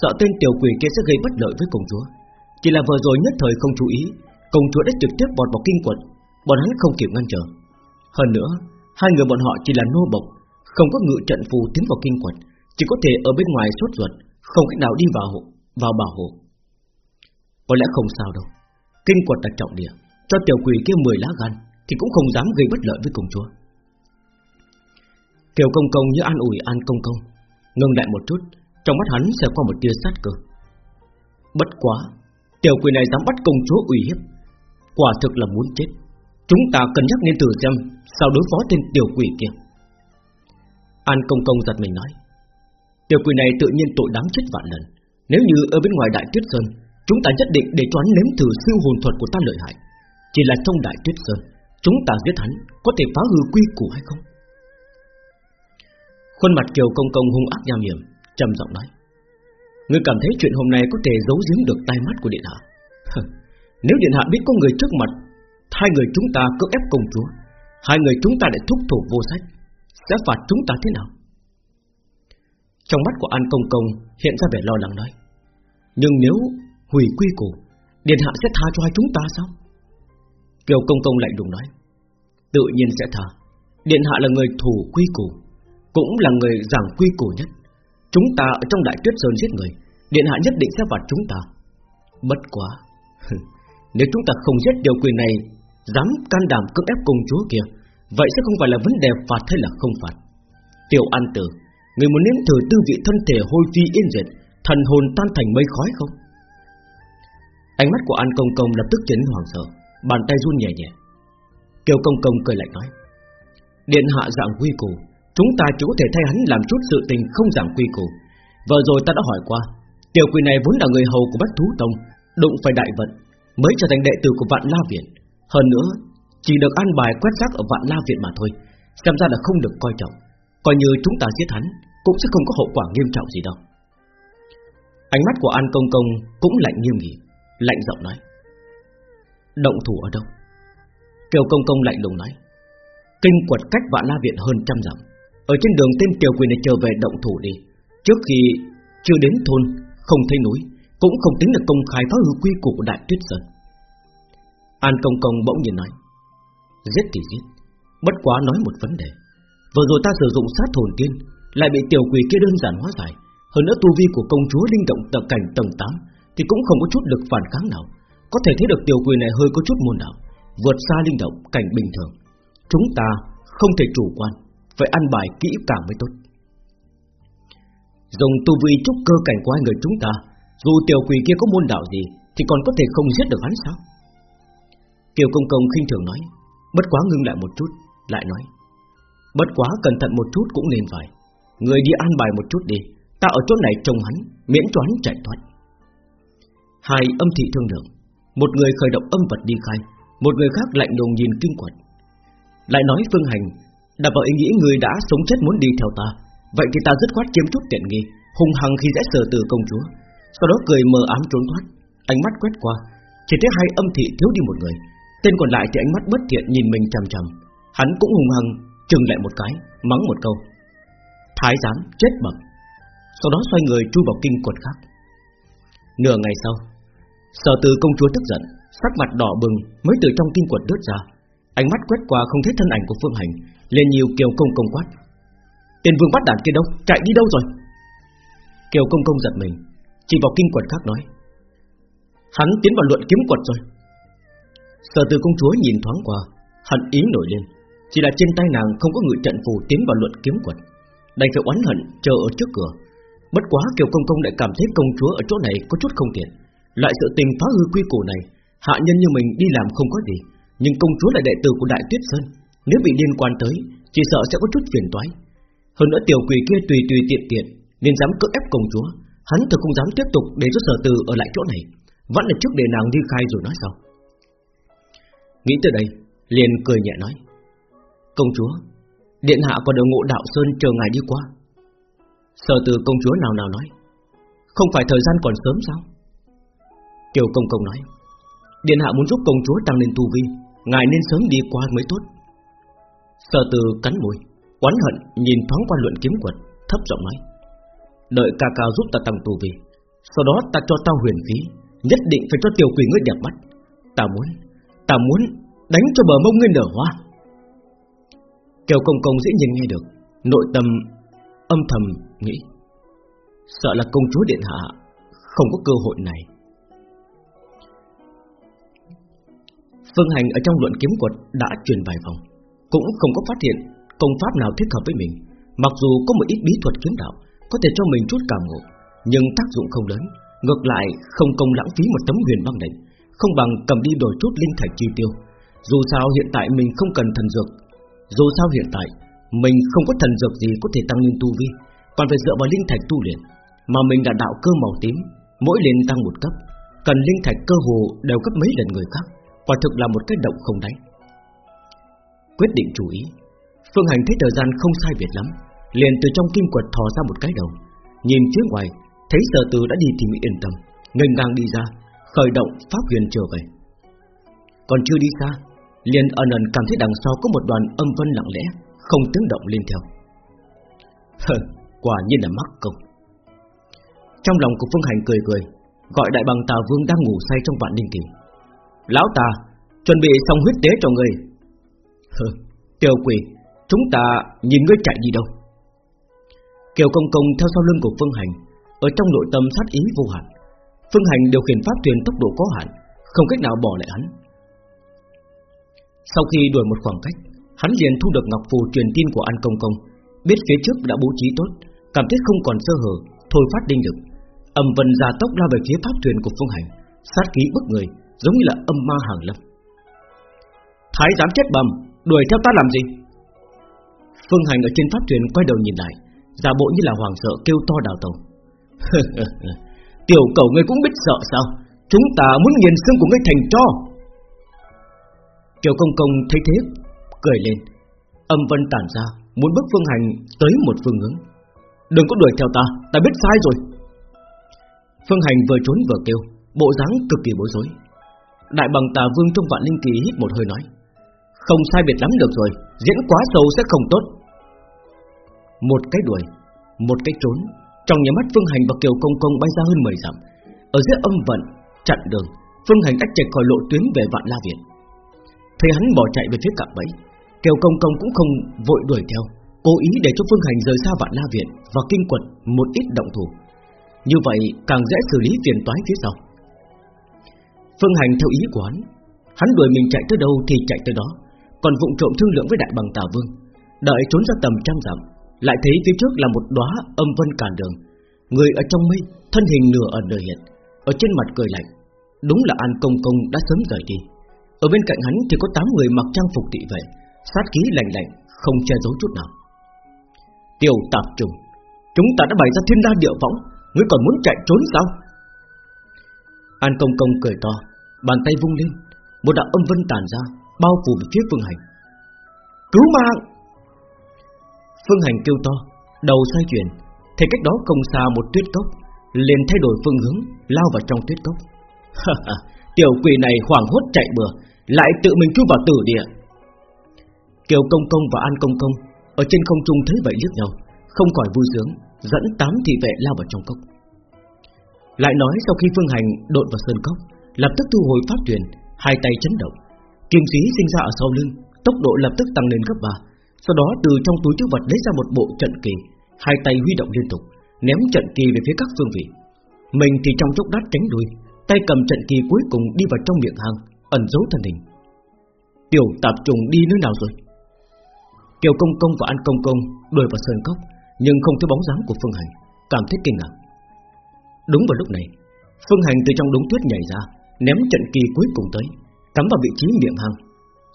Sợ tên tiểu quỷ kia sẽ gây bất lợi với công chúa Chỉ là vừa rồi nhất thời không chú ý Công chúa đã trực tiếp bọt vào kinh quật Bọn hắn không kịp ngăn trở Hơn nữa Hai người bọn họ chỉ là nô bộc Không có ngự trận phù tiến vào kinh quật Chỉ có thể ở bên ngoài suốt ruột không cách nào đi vào hộ, vào bảo hộ. Có lẽ không sao đâu. Kinh quật là trọng địa, cho tiểu quỷ kia 10 lá gan thì cũng không dám gây bất lợi với công chúa. Kiều công công như an ủi an công công, ngừng lại một chút, trong mắt hắn sẽ qua một tia sát cơ. Bất quá, tiểu quỷ này dám bắt công chúa ủy hiếp, quả thực là muốn chết. Chúng ta cần nhắc nên từ xem sao đối phó tên tiểu quỷ kia. An công công giật mình nói. Tiểu quỷ này tự nhiên tội đáng chết vạn lần Nếu như ở bên ngoài Đại Tuyết Sơn Chúng ta nhất định để cho hắn nếm thử siêu hồn thuật của ta lợi hại. Chỉ là trong Đại Tuyết Sơn, Chúng ta giết hắn Có thể phá hư quy củ hay không? Khuôn mặt Kiều Công Công hung ác nham hiểm, trầm giọng nói. Ngươi cảm thấy chuyện hôm nay có thể giấu giếm được tai mắt của Điện Hạ? Nếu Điện Hạ biết có người trước mặt, Hai người chúng ta cưỡng ép công chúa, Hai người chúng ta để thúc thủ vô sách, Sẽ phạt chúng ta thế nào? Trong mắt của An Công Công hiện ra vẻ lo lắng nói. Nhưng nếu hủy quy củ, Điện Hạ sẽ tha cho hai chúng ta sao? Kiều Công Công lạnh lùng nói. Tự nhiên sẽ tha. Điện Hạ là người thủ quy củ, Cũng là người giảng quy củ nhất. Chúng ta ở trong đại tuyết sơn giết người, Điện Hạ nhất định sẽ phạt chúng ta. Bất quá Nếu chúng ta không giết điều quyền này, Dám can đảm cưỡng ép công chúa kia, Vậy sẽ không phải là vấn đề phạt hay là không phạt. Tiểu An Tử, Người muốn nếm thử tư vị thân thể hôi phi yên diệt, Thần hồn tan thành mây khói không? Ánh mắt của An Công Công lập tức chấn hoàng sợ, Bàn tay run nhẹ nhẹ. Kiều Công Công cười lạnh nói, Điện hạ dạng quy củ, Chúng ta chỉ có thể thay hắn làm chút sự tình không giảm quy củ. Vừa rồi ta đã hỏi qua, Tiểu quỷ này vốn là người hầu của Bách Thú Tông, Đụng phải đại vận, Mới trở thành đệ tử của Vạn La Viện. Hơn nữa, Chỉ được an bài quét rác ở Vạn La Viện mà thôi, Xem ra là không được coi trọng. Coi như chúng ta giết hắn, Cũng sẽ không có hậu quả nghiêm trọng gì đâu. Ánh mắt của An Công Công Cũng lạnh nghiêm nghị. Lạnh giọng nói. Động thủ ở đâu? Kiều Công Công lạnh lùng nói. Kinh quật cách vạn la viện hơn trăm dặm. Ở trên đường tên Kiều Quyền này trở về động thủ đi. Trước khi chưa đến thôn, Không thấy núi, Cũng không tính là công khai phá hư quy củ Đại Tuyết Sơn. An Công Công bỗng nhiên nói. Giết thì giết, Bất quá nói một vấn đề. Vừa rồi ta sử dụng sát hồn tiên, Lại bị tiểu quỷ kia đơn giản hóa giải. Hơn nữa tu vi của công chúa linh động tầng cảnh tầng 8 thì cũng không có chút lực phản kháng nào. Có thể thấy được tiểu quỷ này hơi có chút môn đạo, Vượt xa linh động, cảnh bình thường. Chúng ta không thể chủ quan, Phải ăn bài kỹ càng mới tốt. Dùng tu vi trúc cơ cảnh của hai người chúng ta, Dù tiểu quỷ kia có môn đạo gì Thì còn có thể không giết được hắn sao? Kiều Công Công khinh thường nói, Bất quá ngưng lại một chút, Lại nói, Bất quá cẩn thận một chút cũng nên phải Người đi an bài một chút đi, Ta ở chỗ này trông hắn, Miễn cho hắn chạy thoát. Hai âm thị thương lượng. Một người khởi động âm vật đi khai, Một người khác lạnh lùng nhìn kinh quật. Lại nói phương hành Đặt vào ý nghĩ người đã sống chết muốn đi theo ta, Vậy thì ta dứt khoát chiếm chút tiện nghi Hùng hằng khi dễ sờ từ công chúa. Sau đó cười mờ ám trốn thoát, Ánh mắt quét qua. Chỉ thấy hai âm thị thiếu đi một người, Tên còn lại thì ánh mắt bất thiện nhìn mình chằm chằm. Hắn cũng hùng hăng chừng lại một cái, Mắng một câu, Thái giám, chết bẩm. Sau đó xoay người chui vào kinh quật khác. Nửa ngày sau Sở từ công chúa tức giận, Sắc mặt đỏ bừng mới từ trong kinh quật đứt ra. Ánh mắt quét qua không thấy thân ảnh của Phương Hành, liền nhiều kiều công công quát. Tiền vương bắt đàn kia đâu? Chạy đi đâu rồi? Kiều công công giật mình, Chỉ vào kinh quật khác nói. Hắn tiến vào luận kiếm quật rồi. Sở từ công chúa nhìn thoáng qua, Hận ý nổi lên. Chỉ là trên tay nàng không có người trận phù tiến vào luận kiếm quật. Đành phải oán hận, chờ ở trước cửa. Bất quá Kiều Công Công lại cảm thấy công chúa ở chỗ này có chút không tiện. Loại sự tình phá hư quy củ này, Hạ nhân như mình đi làm không có gì, Nhưng công chúa là đệ tử của Đại Tuyết Sơn, Nếu bị liên quan tới, Chỉ sợ sẽ có chút phiền toái. Hơn nữa tiểu quỷ kia tùy tùy tiện tiện, Nên dám cưỡng ép công chúa, Hắn thực không dám tiếp tục để cho sở từ ở lại chỗ này, Vẫn là trước để nàng đi khai rồi nói sau. Nghĩ tới đây, Liền cười nhẹ nói, Công chúa, Điện hạ còn ở ngộ đạo sơn chờ ngài đi qua. Sở từ công chúa nào nào nói, Không phải thời gian còn sớm sao? Kiều công công nói, Điện hạ muốn giúp công chúa tăng lên tu vi, Ngài nên sớm đi qua mới tốt. Sở từ cắn môi, Oán hận nhìn thoáng qua luận kiếm quật, Thấp giọng nói, Đợi ca ca giúp ta tăng tu vi, Sau đó ta cho tao huyền khí, Nhất định phải cho tiểu quỷ ngươi đẹp mắt. Ta muốn Ta muốn đánh cho bờ mông ngươi nở hoa. Kiều công công dĩ nhiên nghe được, Nội tâm âm thầm nghĩ, Sợ là công chúa điện hạ Không có cơ hội này. Phương Hành ở trong luận kiếm quật đã truyền vài vòng Cũng không có phát hiện công pháp nào thích hợp với mình. Mặc dù có một ít bí thuật kiếm đạo Có thể cho mình chút cảm ngộ Nhưng tác dụng không lớn Ngược lại không công lãng phí một tấm huyền băng định, Không bằng cầm đi đổi chút linh thạch chi tiêu. Dù sao hiện tại mình không cần thần dược Dù sao hiện tại Mình không có thần dược gì có thể tăng lên tu vi Còn phải dựa vào linh thạch tu luyện. Mà mình đã đạo cơ màu tím Mỗi lên tăng một cấp Cần linh thạch cơ hồ đều gấp mấy lần người khác. Quả thực là một cái động không đáy. Quyết định chú ý Phương Hành thấy thời gian không sai biệt lắm Liền từ trong kim quật thò ra một cái đầu Nhìn phía ngoài Thấy sở từ đã đi thì mới yên tâm Ngân ngang đi ra Khởi động pháp huyền trở về. Còn chưa đi xa Liền ẩn ẩn cảm thấy đằng sau có một đoàn âm vân lặng lẽ Không tiếng động lên theo. <laughs> Hờ, quả nhiên là mắc công. Trong lòng của Phương Hành cười cười Gọi đại bằng tà vương đang ngủ say trong vạn linh kỳ. Lão ta Chuẩn bị xong huyết tế cho người Hừ, tiêu quỷ Chúng ta nhìn ngươi chạy đi đâu? Kiều công công theo sau lưng của Phương Hành Ở trong nội tâm sát ý vô hạn. Phương Hành điều khiển pháp thuyền tốc độ có hạn Không cách nào bỏ lại hắn. Sau khi đuổi một khoảng cách Hắn liền thu được ngọc phù truyền tin của An Công Công Biết phía trước đã bố trí tốt Cảm thấy không còn sơ hở Thôi phát đinh lực. Âm vần ra tốc lao về phía pháp thuyền của Phương Hành Sát khí bức người. Giống như là âm ma hàng lâm. Thái dám chết bầm, Đuổi theo ta làm gì? Phương Hành ở trên pháp thuyền quay đầu nhìn lại, Giả bộ như là hoàng sợ kêu to đào tàu <laughs> Tiểu cầu ngươi cũng biết sợ sao? Chúng ta muốn nghiền xương của ngươi thành cho. Kiều công công thấy thế, Cười lên. Âm vân tản ra, Muốn bước phương hành tới một phương hướng. Đừng có đuổi theo ta Ta biết sai rồi. Phương hành vừa trốn vừa kêu, Bộ dáng cực kỳ bối rối. Đại bằng tà vương trong vạn linh kỳ hít một hơi nói, Không sai biệt lắm được rồi, Diễn quá sâu sẽ không tốt. Một cái đuổi, Một cái trốn, Trong nhà mắt Phương Hành và Kiều Công Công bay ra hơn 10 dặm. Ở giữa âm vận, Chặn đường, Phương Hành cách chạy khỏi lộ tuyến về vạn la viện. Thấy hắn bỏ chạy về phía cạm bẫy, Kiều Công Công cũng không vội đuổi theo, Cố ý để cho Phương Hành rời xa vạn la viện Và kinh quật một ít động thủ. Như vậy, càng dễ xử lý phiền toái phía sau. Phương Hành theo ý của hắn. Hắn đuổi mình chạy tới đâu thì chạy tới đó. Còn vụng trộm thương lượng với đại bằng tà vương. Đợi trốn ra tầm trăm dặm, Lại thấy phía trước là một đóa âm vân cản đường. Người ở trong mây, Thân hình nửa ở đời hiện, Ở trên mặt cười lạnh. Đúng là An Công Công đã sớm rời đi. Ở bên cạnh hắn thì có 8 người mặc trang phục tị vệ, Sát khí lạnh lạnh, Không che giấu chút nào. Tiểu tạp trùng, Chúng ta đã bày ra thiên đa địa võng, Ngươi còn muốn chạy trốn sao? An công công cười to, Bàn tay vung lên, Một đạo âm vân tàn ra, Bao phủ về phía phương hành. Cứu mạng! Phương hành kêu to, Đầu xoay chuyển, Thấy cách đó không xa một tuyết cốc, liền thay đổi phương hướng, Lao vào trong tuyết cốc. <laughs> Tiểu quỷ này hoảng hốt chạy bừa, Lại tự mình chui vào tử địa. Kiều công công và An công công Ở trên không trung thấy vậy liếc nhau, Không khỏi vui sướng, Dẫn tám thị vệ lao vào trong cốc. Lại nói sau khi phương hành đột vào sơn cốc, Lập tức thu hồi pháp thuyền, Hai tay chấn động. Kim khí sinh ra ở sau lưng, Tốc độ lập tức tăng lên gấp 3 Sau đó từ trong túi chứa vật lấy ra một bộ trận kỳ, Hai tay huy động liên tục, Ném trận kỳ về phía các phương vị. Mình thì trong chốc đát tránh đuôi Tay cầm trận kỳ cuối cùng đi vào trong miệng hang, Ẩn giấu thân hình. Tiểu tạp trùng đi nơi nào rồi? Kiều công công và An công công Đuổi vào sơn cốc, Nhưng không thấy bóng dáng của Phương Hành, Cảm thấy kinh ngạc. Đúng vào lúc này, Phương Hành từ trong đống tuyết nhảy ra, Ném trận kỳ cuối cùng tới, Cắm vào vị trí miệng hang.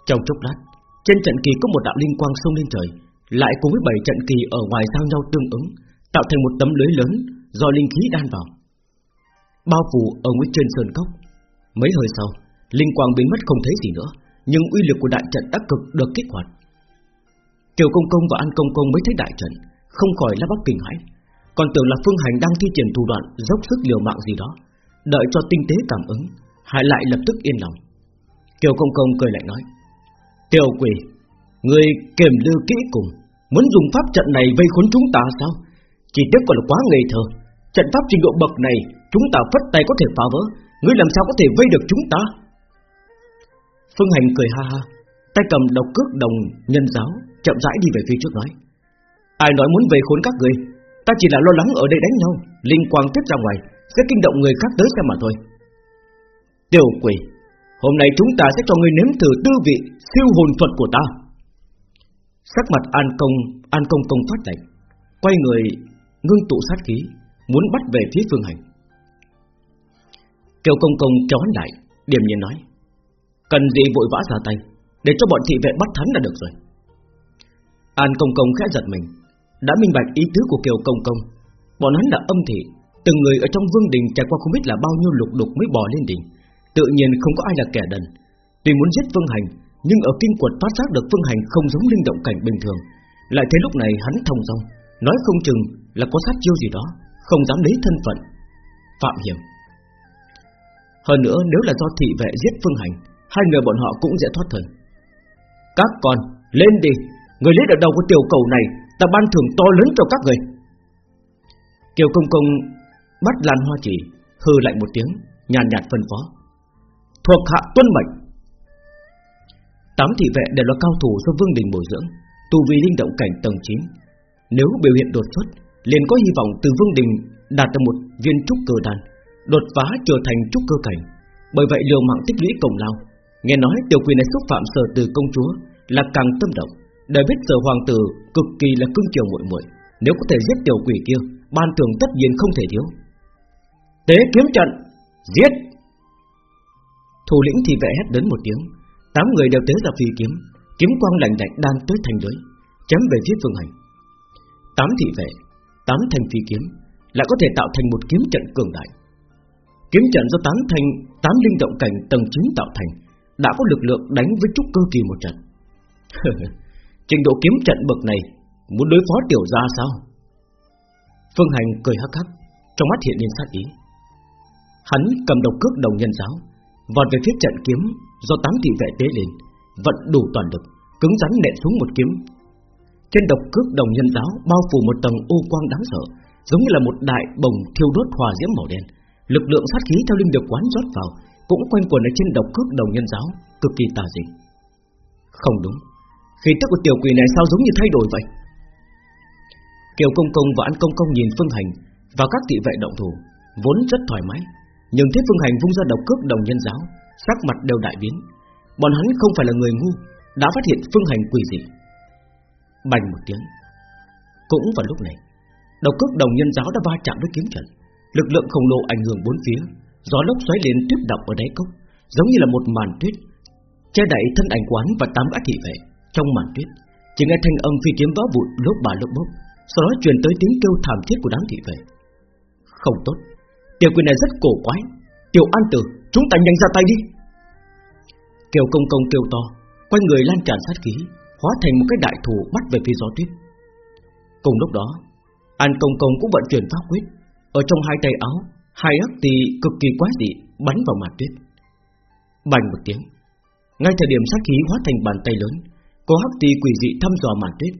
Trong chốc lát, Trên trận kỳ có một đạo linh quang sông lên trời, Lại cùng với bảy trận kỳ ở ngoài giao nhau tương ứng, Tạo thành một tấm lưới lớn Do linh khí đan vào. Bao phủ ở nguyên trên sơn cốc. Mấy hơi sau, Linh quang biến mất không thấy gì nữa, Nhưng uy lực của đại trận đã cực được kích hoạt. Kiều Công Công và An Công Công mới thấy đại trận, Không khỏi lắp bắp kinh hãi. Còn tưởng là Phương Hành đang thi triển thủ đoạn Dốc sức liều mạng gì đó. Đợi cho tinh tế cảm ứng, Hải lại lập tức yên lòng. Kiều Công Công cười lại nói, Tiểu quỷ, Người kiềm lưu kỹ cùng, Muốn dùng pháp trận này vây khốn chúng ta sao? Chỉ tiếc còn là quá ngây thơ. Trận pháp trình độ bậc này, Chúng ta phất tay có thể phá vỡ. Ngươi làm sao có thể vây được chúng ta? Phương Hành cười ha ha, Tay cầm độc cước đồng nhân giáo, Chậm rãi đi về phía trước nói, Ai nói muốn vây khốn các người Ta chỉ là lo lắng ở đây đánh nhau, Linh quang tiếp ra ngoài, Sẽ kinh động người khác tới xem mà thôi. Tiểu quỷ, Hôm nay chúng ta sẽ cho ngươi nếm thử tư vị Siêu hồn thuật của ta. Sắc mặt An Công An Công Công phát lạnh, Quay người, ngưng tụ sát khí, Muốn bắt về phía phương hành. Kiều Công Công chó lại Điểm nhiên nói, Cần gì vội vã ra tay, Để cho bọn thị vệ bắt thắng là được rồi. An Công Công khẽ giật mình đã minh bạch ý tứ của Kiều Công Công. Bọn hắn là âm thị, Từng người ở trong vương đình trải qua không biết là bao nhiêu lục đục mới bò lên đỉnh. Tự nhiên không có ai là kẻ đần. Tuy muốn giết Phương Hành, Nhưng ở kinh quật phát giác được Phương Hành không giống linh động cảnh bình thường. Lại thấy lúc này hắn thông dong, Nói không chừng là có sát chiêu gì đó, Không dám lấy thân phận. Phạm hiểm. Hơn nữa nếu là do thị vệ giết Phương Hành, Hai người bọn họ cũng dễ thoát thân. Các con, lên đi, Người lấy được đầu của tiểu cầu này Ta ban thưởng to lớn cho các người. Kiều công công Bắt lan hoa chỉ Hư lạnh một tiếng, Nhàn nhạt phân phó. Thuộc hạ tuân mệnh. Tám thị vệ đều là cao thủ do vương đình bồi dưỡng, Tu vi linh động cảnh tầng 9 Nếu biểu hiện đột xuất, liền có hy vọng từ vương đình Đạt được một viên trúc cơ đàn Đột phá trở thành trúc cơ cảnh. Bởi vậy liều mạng tích lũy công lao, Nghe nói tiểu quỷ này xúc phạm sở từ công chúa Là càng tâm động để biết sở hoàng tử cực kỳ là cưng chiều muội muội, nếu có thể giết tiểu quỷ kia, ban thưởng tất nhiên không thể thiếu. Tế kiếm trận, giết! Thủ lĩnh thì vệ hét đến một tiếng, tám người đều tế ra phi kiếm, kiếm quang lạnh lạnh đan tới thành lưới, chém về phía phương hành. Tám thị vệ, tám thành phi kiếm, lại có thể tạo thành một kiếm trận cường đại. Kiếm trận do tám thành, tám linh động cảnh tầng 9 tạo thành, đã có lực lượng đánh với trúc cơ kỳ một trận. <laughs> Trình độ kiếm trận bậc này Muốn đối phó tiểu gia sao? Phương Hành cười hắc hắc, Trong mắt hiện lên sát ý. Hắn cầm độc cước đồng nhân giáo, Vọt về phía trận kiếm Do tám thị vệ tế lên, Vận đủ toàn lực, Cứng rắn nện xuống một kiếm. Trên độc cước đồng nhân giáo Bao phủ một tầng ô quang đáng sợ, Giống như là một đại bồng thiêu đốt hòa diễm màu đen. Lực lượng sát khí theo linh được quán rót vào, Cũng quanh quần ở trên độc cước đồng nhân giáo, Cực kỳ tà dị. Không đúng. Khí tức của tiểu quỷ này sao giống như thay đổi vậy? Kiều Công Công và An Công Công nhìn Phương Hành Và các thị vệ động thủ, Vốn rất thoải mái, Nhưng thấy Phương Hành vung ra độc cước đồng nhân giáo, Sắc mặt đều đại biến. Bọn hắn không phải là người ngu, Đã phát hiện Phương Hành quỷ dị. Bành một tiếng. Cũng vào lúc này, Độc cước đồng nhân giáo đã va chạm với kiếm trận. Lực lượng khổng lồ ảnh hưởng bốn phía, Gió lốc xoáy lên tuyết động ở đáy cốc, Giống như là một màn tuyết, Che đậy thân ảnh quán và tám gã thị vệ. Trong màn tuyết Chỉ nghe thanh âm phi kiếm vỡ vụn lốp bà lốp bốc Sau đó truyền tới tiếng kêu thảm thiết của đám thị vệ. Không tốt. Tiểu quỷ này rất cổ quái. Tiểu an tử, chúng ta nhanh ra tay đi. Kiều công công kêu to, Quanh người lan tràn sát khí, Hóa thành một cái đại thủ bắt về phía gió tuyết. Cùng lúc đó, An công công cũng vận chuyển pháp quyết. Ở trong hai tay áo, Hai ác tì cực kỳ quái dị Bắn vào màn tuyết. Bành một tiếng, Ngay thời điểm sát khí hóa thành bàn tay lớn có hắc tì quỷ dị thăm dò màn tuyết.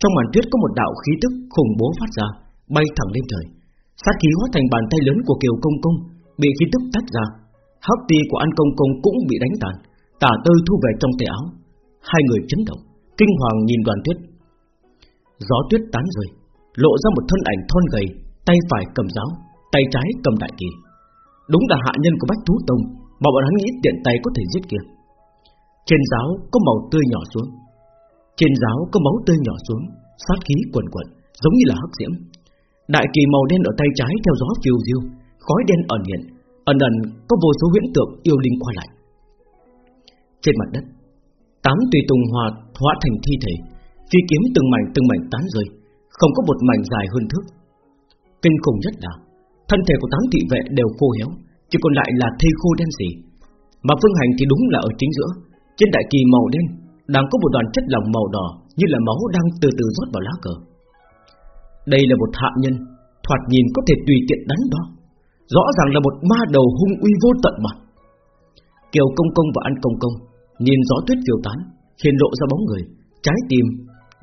Trong màn tuyết có một đạo khí tức khủng bố phát ra, Bay thẳng lên trời. Sát khí hóa thành bàn tay lớn của Kiều Công Công, Bị khí tức tách ra. Hắc tì của An Công Công cũng bị đánh tàn. Tả tơi thu về trong tay áo. Hai người chấn động, Kinh hoàng nhìn đoàn tuyết. Gió tuyết tán rơi Lộ ra một thân ảnh thon gầy, Tay phải cầm giáo, Tay trái cầm đại kỳ. Đúng là hạ nhân của Bách Thú Tông, Mà bọn hắn nghĩ tiện tay có thể giết kia trên giáo có màu tươi nhỏ xuống. Trên giáo có máu tươi nhỏ xuống, Sát khí quần quần Giống như là hắc diễm. Đại kỳ màu đen ở tay trái theo gió phiêu diêu, Khói đen ẩn hiện, Ẩn ẩn có vô số huyễn tượng yêu linh qua lại. Trên mặt đất, Tám tùy tùng hòa, hóa thành thi thể, Phi kiếm từng mảnh từng mảnh tán rơi, Không có một mảnh dài hơn thước. Kinh khủng nhất là, Thân thể của tám thị vệ đều khô héo, Chỉ còn lại là thây khô đen gì Mà phương hành thì đúng là ở chính giữa trên đại kỳ màu đen, Đang có một đoàn chất lỏng màu đỏ Như là máu đang từ từ rót vào lá cờ. Đây là một hạ nhân, Thoạt nhìn có thể tùy tiện đánh đo Rõ ràng là một ma đầu hung uy vô tận mà. Kiều công công và an công công Nhìn gió tuyết phiêu tán, Hiện lộ ra bóng người, Trái tim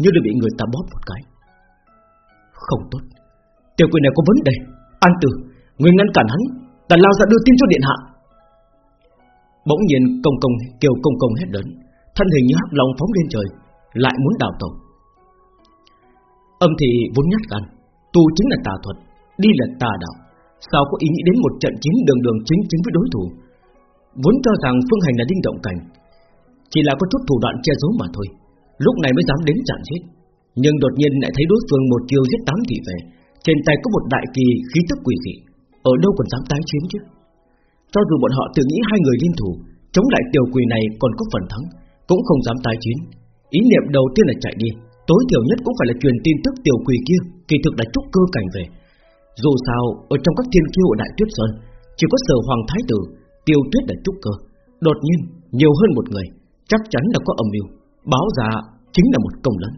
như là bị người ta bóp một cái. Không tốt, Tiểu quỷ này có vấn đề. An tử, Người ngăn cản hắn, Ta lao ra đưa tin cho điện hạ. Bỗng nhiên công công Kiều công công hét lớn. Thân hình như hắc long phóng lên trời, Lại muốn đào tẩu. Âm thì vốn nhát gan, Tu chính là tà thuật, Đi là tà đạo. Sao có ý nghĩ đến một trận chiến đường đường chính chính với đối thủ? Vốn cho rằng phương hành là đinh động cảnh Chỉ là có chút thủ đoạn che giấu mà thôi. Lúc này mới dám đến chặn giết. Nhưng đột nhiên lại thấy đối phương một chiêu giết tám thị về Trên tay có một đại kỳ khí tức quỷ dị. Ở đâu còn dám tái chiến chứ? Cho dù bọn họ tự nghĩ hai người liên thủ, Chống lại tiểu quỷ này còn có phần thắng, Cũng không dám tái chiến. Ý niệm đầu tiên là chạy đi, Tối thiểu nhất cũng phải là truyền tin tức tiểu quỷ kia, Kỳ thực là trúc cơ cảnh về. Dù sao, ở trong các thiên kiêu ở Đại Tuyết Sơn, Chỉ có sở Hoàng Thái Tử, Tiêu Tuyết là trúc cơ. Đột nhiên, nhiều hơn một người, Chắc chắn là có âm mưu, Báo ra chính là một công lớn.